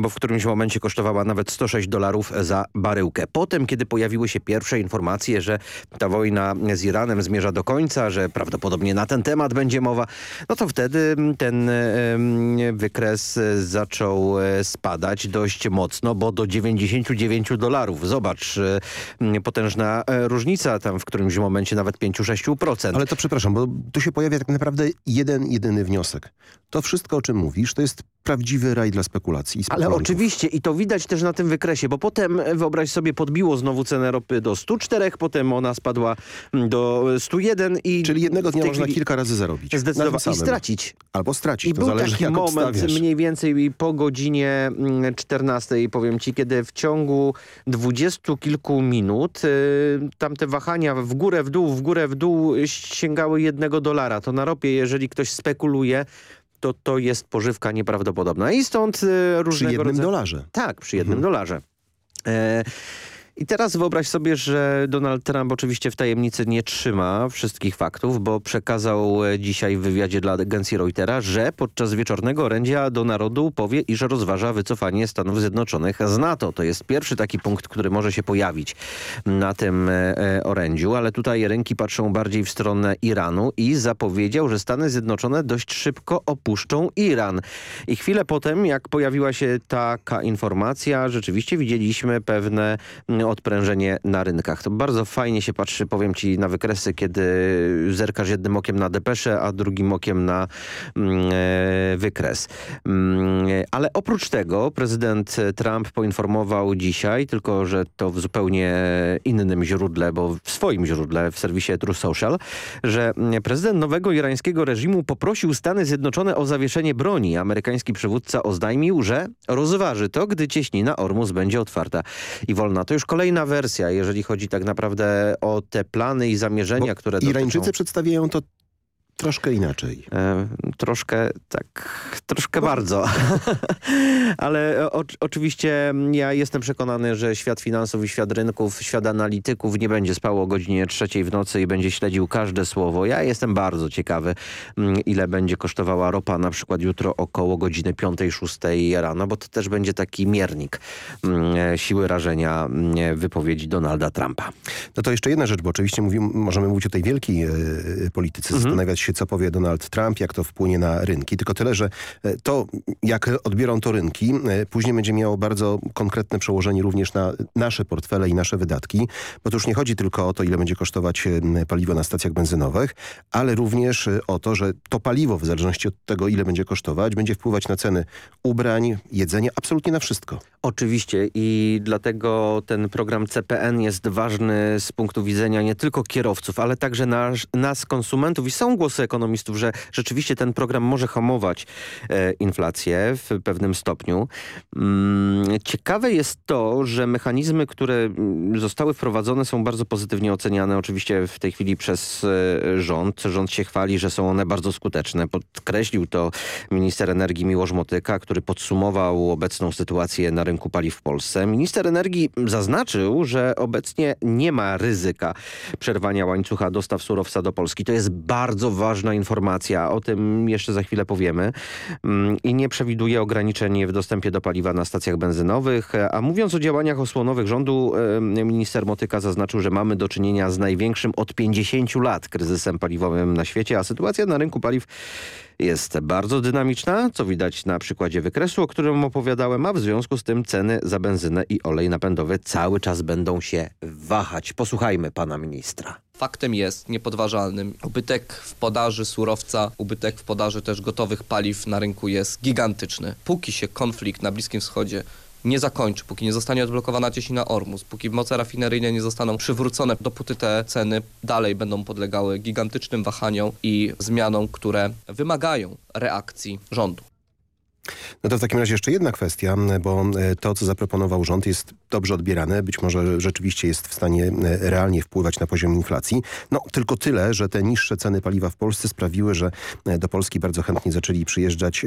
bo w którymś momencie kosztowała nawet 106 dolarów za baryłkę. Potem, kiedy pojawiły się pierwsze informacje, że ta wojna z Iranem zmierza do końca, że prawdopodobnie na ten temat będzie mowa, no to wtedy ten e, wykres e, zaczął e, spadać dość mocno, bo do 99 dolarów. Zobacz, potężna różnica tam w którymś momencie nawet 5-6%. Ale to przepraszam, bo tu się pojawia tak naprawdę jeden, jedyny wniosek. To wszystko, o czym mówisz, to jest prawdziwy raj dla spekulacji. Ale oczywiście i to widać też na tym wykresie, bo potem wyobraź sobie podbiło znowu cenę ropy do 104, potem ona spadła mm, do 101 i Czyli jednego dnia można chwili kilka razy zarobić. Zdecydowanie i stracić. Albo stracić, I to był zależy taki jak moment obstawiasz. mniej więcej po godzinie mm, 14 powiem ci, kiedy w ciągu dwudziestu kilku minut y, tamte wahania w górę, w dół, w górę, w dół sięgały jednego dolara. To na ropie, jeżeli ktoś spekuluje, to to jest pożywka nieprawdopodobna. I stąd y, różnego jednym rodzaju... dolarze. Tak, przy jednym Mhm. dolarze. E, I teraz wyobraź sobie, że Donald Trump oczywiście w tajemnicy nie trzyma wszystkich faktów, bo przekazał e, dzisiaj w wywiadzie dla agencji Reutera, że podczas wieczornego orędzia do narodu powie, iż rozważa wycofanie Stanów Zjednoczonych z NATO. To jest pierwszy taki punkt, który może się pojawić na tym e, e, orędziu, ale tutaj ręki patrzą bardziej w stronę Iranu i zapowiedział, że Stany Zjednoczone dość szybko opuszczą Iran. I chwilę potem, jak pojawiła się taka informacja, rzeczywiście widzieliśmy pewne odprężenie na rynkach. To bardzo fajnie się patrzy, powiem ci, na wykresy, kiedy zerkasz jednym okiem na depeszę, a drugim okiem na mm, e, wykres. Mm, ale oprócz tego prezydent Trump poinformował dzisiaj, tylko że to w zupełnie innym źródle, bo w swoim źródle w serwisie True Social, że mm, prezydent nowego irańskiego reżimu poprosił Stany Zjednoczone o zawieszenie broni. Amerykański przywódca oznajmił, że rozważy to, gdy cieśnina Ormus będzie otwarta i wolna. To już kolejna wersja, jeżeli chodzi tak naprawdę o te plany i zamierzenia, które Irańczycy dotyczą... przedstawiają to troszkę inaczej. E, troszkę, tak, troszkę bardzo. Ale o, oczywiście ja jestem przekonany, że świat finansów i świat rynków, świat analityków nie będzie spał o godzinie trzeciej w nocy i będzie śledził każde słowo. Ja jestem bardzo ciekawy, mm, ile będzie kosztowała ropa na przykład jutro około godziny piątej, szóstej rano, bo to też będzie taki miernik mm, e, siły rażenia mm, wypowiedzi Donalda Trumpa. No to jeszcze jedna rzecz, bo oczywiście mówimy, możemy mówić o tej wielkiej e, polityce, Mhm. zastanawiać się, co powie Donald Trump, jak to wpłynie na rynki. Tylko tyle, że e, to, jak odbiorą to rynki, e, później będzie miało bardzo konkretne przełożenie również na nasze portfele i nasze wydatki, bo to już nie chodzi tylko o to, ile będzie kosztować e, paliwo na stacjach benzynowych, ale również o to, że to paliwo, w zależności od tego, ile będzie kosztować, będzie wpływać na ceny ubrań, jedzenia, absolutnie na wszystko. Oczywiście i dlatego ten program CPN jest ważny z punktu widzenia nie tylko kierowców, ale także nas, nas konsumentów i są głosy ekonomistów, że rzeczywiście ten program może hamować e, inflację w pewnym stopniu. Mm, ciekawe jest to, że mechanizmy, które mm, zostały wprowadzone są bardzo pozytywnie oceniane oczywiście w tej chwili przez e, rząd. Rząd się chwali, że są one bardzo skuteczne. Podkreślił to minister energii Miłosz Motyka, który podsumował obecną sytuację na rynku paliw w Polsce. Minister energii zaznaczył, że obecnie nie ma ryzyka przerwania łańcucha dostaw surowca do Polski. To jest bardzo ważna informacja, o tym jeszcze za chwilę powiemy. Mm, I nie przewiduje ograniczeń w dostępie do paliwa na stacjach benzynowych. A mówiąc o działaniach osłonowych rządu, minister Motyka zaznaczył, że mamy do czynienia z największym od 50 lat kryzysem paliwowym na świecie, a sytuacja na rynku paliw jest bardzo dynamiczna, co widać na przykładzie wykresu, o którym opowiadałem, a w związku z tym ceny za benzynę i olej napędowy cały czas będą się wahać. Posłuchajmy pana ministra. Faktem jest niepodważalnym. Ubytek w podaży surowca, ubytek w podaży też gotowych paliw na rynku jest gigantyczny. Póki się konflikt na Bliskim Wschodzie nie zakończy, póki nie zostanie odblokowana cieśnina Ormus, póki moce rafineryjne nie zostaną przywrócone, dopóty te ceny dalej będą podlegały gigantycznym wahaniom i zmianom, które wymagają reakcji rządu. No to w takim razie jeszcze jedna kwestia, bo e, to, co zaproponował rząd jest dobrze odbierane. Być może rzeczywiście jest w stanie e, realnie wpływać na poziom inflacji. No tylko tyle, że te niższe ceny paliwa w Polsce sprawiły, że e, do Polski bardzo chętnie zaczęli przyjeżdżać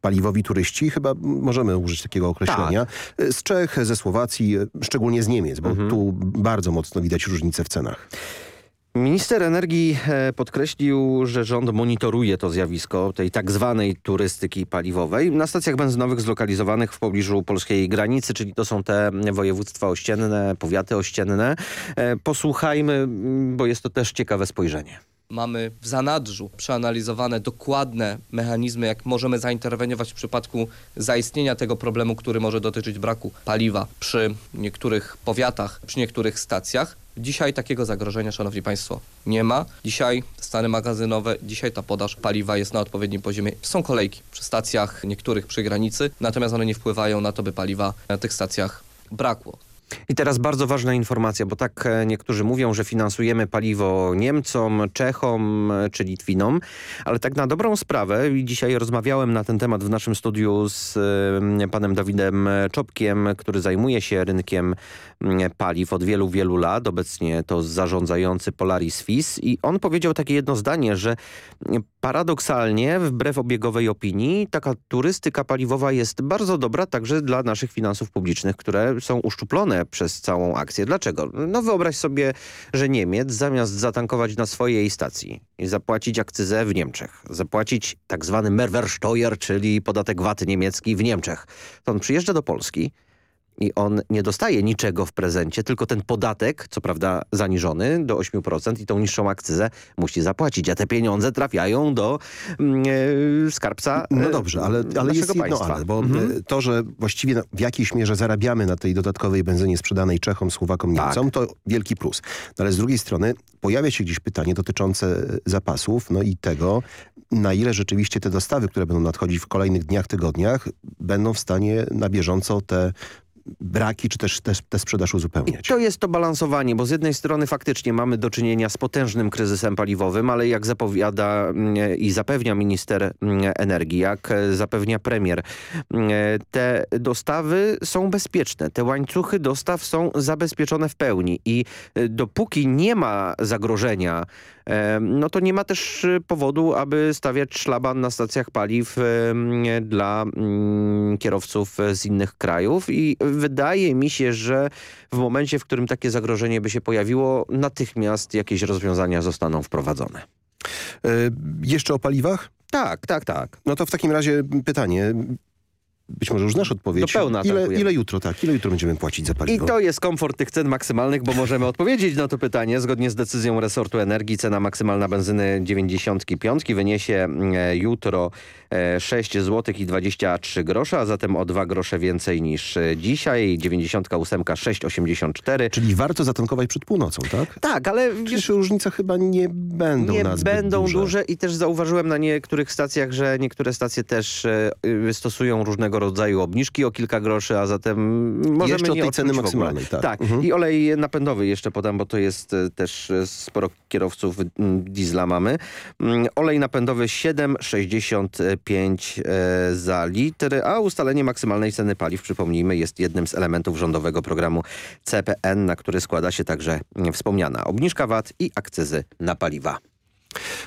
paliwowi turyści, chyba możemy użyć takiego określenia, tak. z Czech, ze Słowacji, szczególnie z Niemiec, bo mhm. tu bardzo mocno widać różnice w cenach. Minister energii e, podkreślił, że rząd monitoruje to zjawisko tej tak zwanej turystyki paliwowej na stacjach benzynowych zlokalizowanych w pobliżu polskiej granicy, czyli to są te województwa ościenne, powiaty ościenne. E, posłuchajmy, bo jest to też ciekawe spojrzenie mamy w zanadrzu przeanalizowane dokładne mechanizmy, jak możemy zainterweniować w przypadku zaistnienia tego problemu, który może dotyczyć braku paliwa przy niektórych powiatach, przy niektórych stacjach. Dzisiaj takiego zagrożenia, Szanowni Państwo, nie ma. Dzisiaj stany magazynowe, dzisiaj ta podaż paliwa jest na odpowiednim poziomie. Są kolejki przy stacjach, niektórych przy granicy, natomiast one nie wpływają na to, by paliwa na tych stacjach brakło. I teraz bardzo ważna informacja, bo tak e, niektórzy mówią, że finansujemy paliwo Niemcom, Czechom e, czy Litwinom, ale tak na dobrą sprawę i dzisiaj rozmawiałem na ten temat w naszym studiu z panem Dawidem Czopkiem, który zajmuje się rynkiem paliw od wielu, wielu lat. Obecnie to zarządzający Polaris FIS i on powiedział takie jedno zdanie, że paradoksalnie, wbrew obiegowej opinii, taka turystyka paliwowa jest bardzo dobra także dla naszych finansów publicznych, które są uszczuplone przez całą akcję. Dlaczego? No wyobraź sobie, że Niemiec zamiast zatankować na swojej stacji i zapłacić akcyzę w Niemczech, zapłacić tak zwany Mehrwersteuer, czyli podatek VAT niemiecki w Niemczech, to on przyjeżdża do Polski, i on nie dostaje niczego w prezencie, tylko ten podatek, co prawda zaniżony do 8% i tą niższą akcyzę musi zapłacić, a te pieniądze trafiają do e, skarbca No dobrze, ale, ale jest jedno państwa. ale, bo mhm. to, że właściwie w jakiejś mierze zarabiamy na tej dodatkowej benzynie sprzedanej Czechom, Słowakom, tak. Niemcom, to wielki plus. No ale z drugiej strony pojawia się gdzieś pytanie dotyczące zapasów, no i tego, na ile rzeczywiście te dostawy, które będą nadchodzić w kolejnych dniach, tygodniach, będą w stanie na bieżąco te braki, czy też te, te sprzedaż uzupełniać. I to jest to balansowanie, bo z jednej strony faktycznie mamy do czynienia z potężnym kryzysem paliwowym, ale jak zapowiada mm, i zapewnia minister mm, energii, jak e, zapewnia premier, mm, te dostawy są bezpieczne. Te łańcuchy dostaw są zabezpieczone w pełni i e, dopóki nie ma zagrożenia no to nie ma też powodu, aby stawiać szlaban na stacjach paliw dla kierowców z innych krajów i wydaje mi się, że w momencie, w którym takie zagrożenie by się pojawiło, natychmiast jakieś rozwiązania zostaną wprowadzone. E, jeszcze o paliwach? Tak, tak, tak. No to w takim razie pytanie, być może już znasz odpowiedź. Do pełna ile, ile jutro, tak? Ile jutro będziemy płacić za paliwo? I to jest komfort tych cen maksymalnych, bo możemy odpowiedzieć na to pytanie. Zgodnie z decyzją resortu energii cena maksymalna benzyny 95 wyniesie e, jutro 6 zł i 23 grosze, a zatem o 2 grosze więcej niż e, dzisiaj. 98 6,84. Czyli warto zatankować przed północą, tak? Tak, ale... Przecież różnice chyba nie będą Nie będą duże. duże i też zauważyłem na niektórych stacjach, że niektóre stacje też y, stosują różnego rodzaju obniżki o kilka groszy, a zatem możemy jeszcze nie tej ceny maksymalnej. Tak, tak. Mhm. i olej napędowy jeszcze podam, bo to jest y, też y, sporo kierowców diesla mamy. Mm, olej napędowy 7,65 e, za litr, a ustalenie maksymalnej ceny paliw, przypomnijmy, jest jednym z elementów rządowego programu CPN, na który składa się także wspomniana obniżka VAT i akcyzy na paliwa.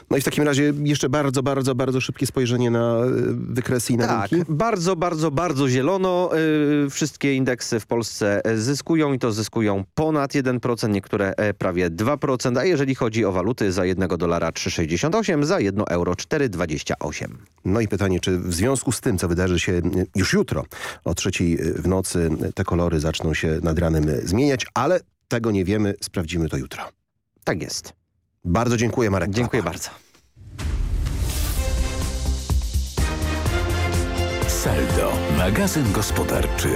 No i w takim razie jeszcze bardzo, bardzo, bardzo szybkie spojrzenie na e, wykresy i na tak, rynki. bardzo, bardzo, bardzo zielono. Yy, wszystkie indeksy w Polsce zyskują i to zyskują ponad 1%, niektóre e, prawie 2%, a jeżeli chodzi o waluty za 1 dolara 3,68, za 1 euro 4,28. No i pytanie, czy w związku z tym, co wydarzy się już jutro o trzeciej w nocy, te kolory zaczną się nad ranem zmieniać, ale tego nie wiemy, sprawdzimy to jutro. Tak jest. Bardzo dziękuję Marek. Dziękuję bardzo. Saldo, magazyn gospodarczy.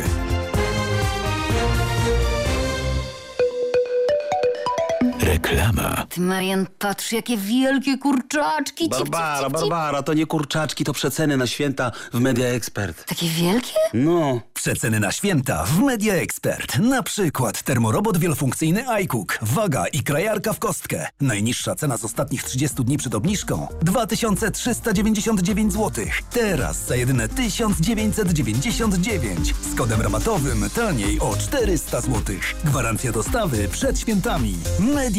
Reklama. Ty, Marian, patrz, jakie wielkie kurczaczki. Cip, cip, Barbara, cip, cip. Barbara, to nie kurczaczki, to przeceny na święta w Media Expert. Takie wielkie? No. Przeceny na święta w Media Expert. Na przykład termorobot wielofunkcyjny iCook. Waga i krajarka w kostkę. Najniższa cena z ostatnich 30 dni przed obniżką 2399 zł. Teraz za jedyne 1999. Z kodem rabatowym taniej o 400 zł. Gwarancja dostawy przed świętami. Media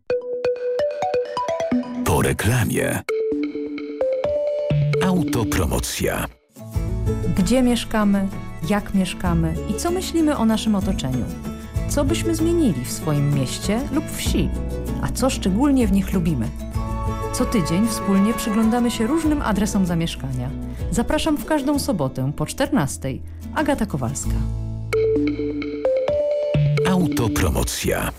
Po reklamie. Autopromocja. Gdzie mieszkamy, jak mieszkamy i co myślimy o naszym otoczeniu. Co byśmy zmienili w swoim mieście lub wsi, a co szczególnie w nich lubimy. Co tydzień wspólnie przyglądamy się różnym adresom zamieszkania. Zapraszam w każdą sobotę po 14. Agata Kowalska. Autopromocja.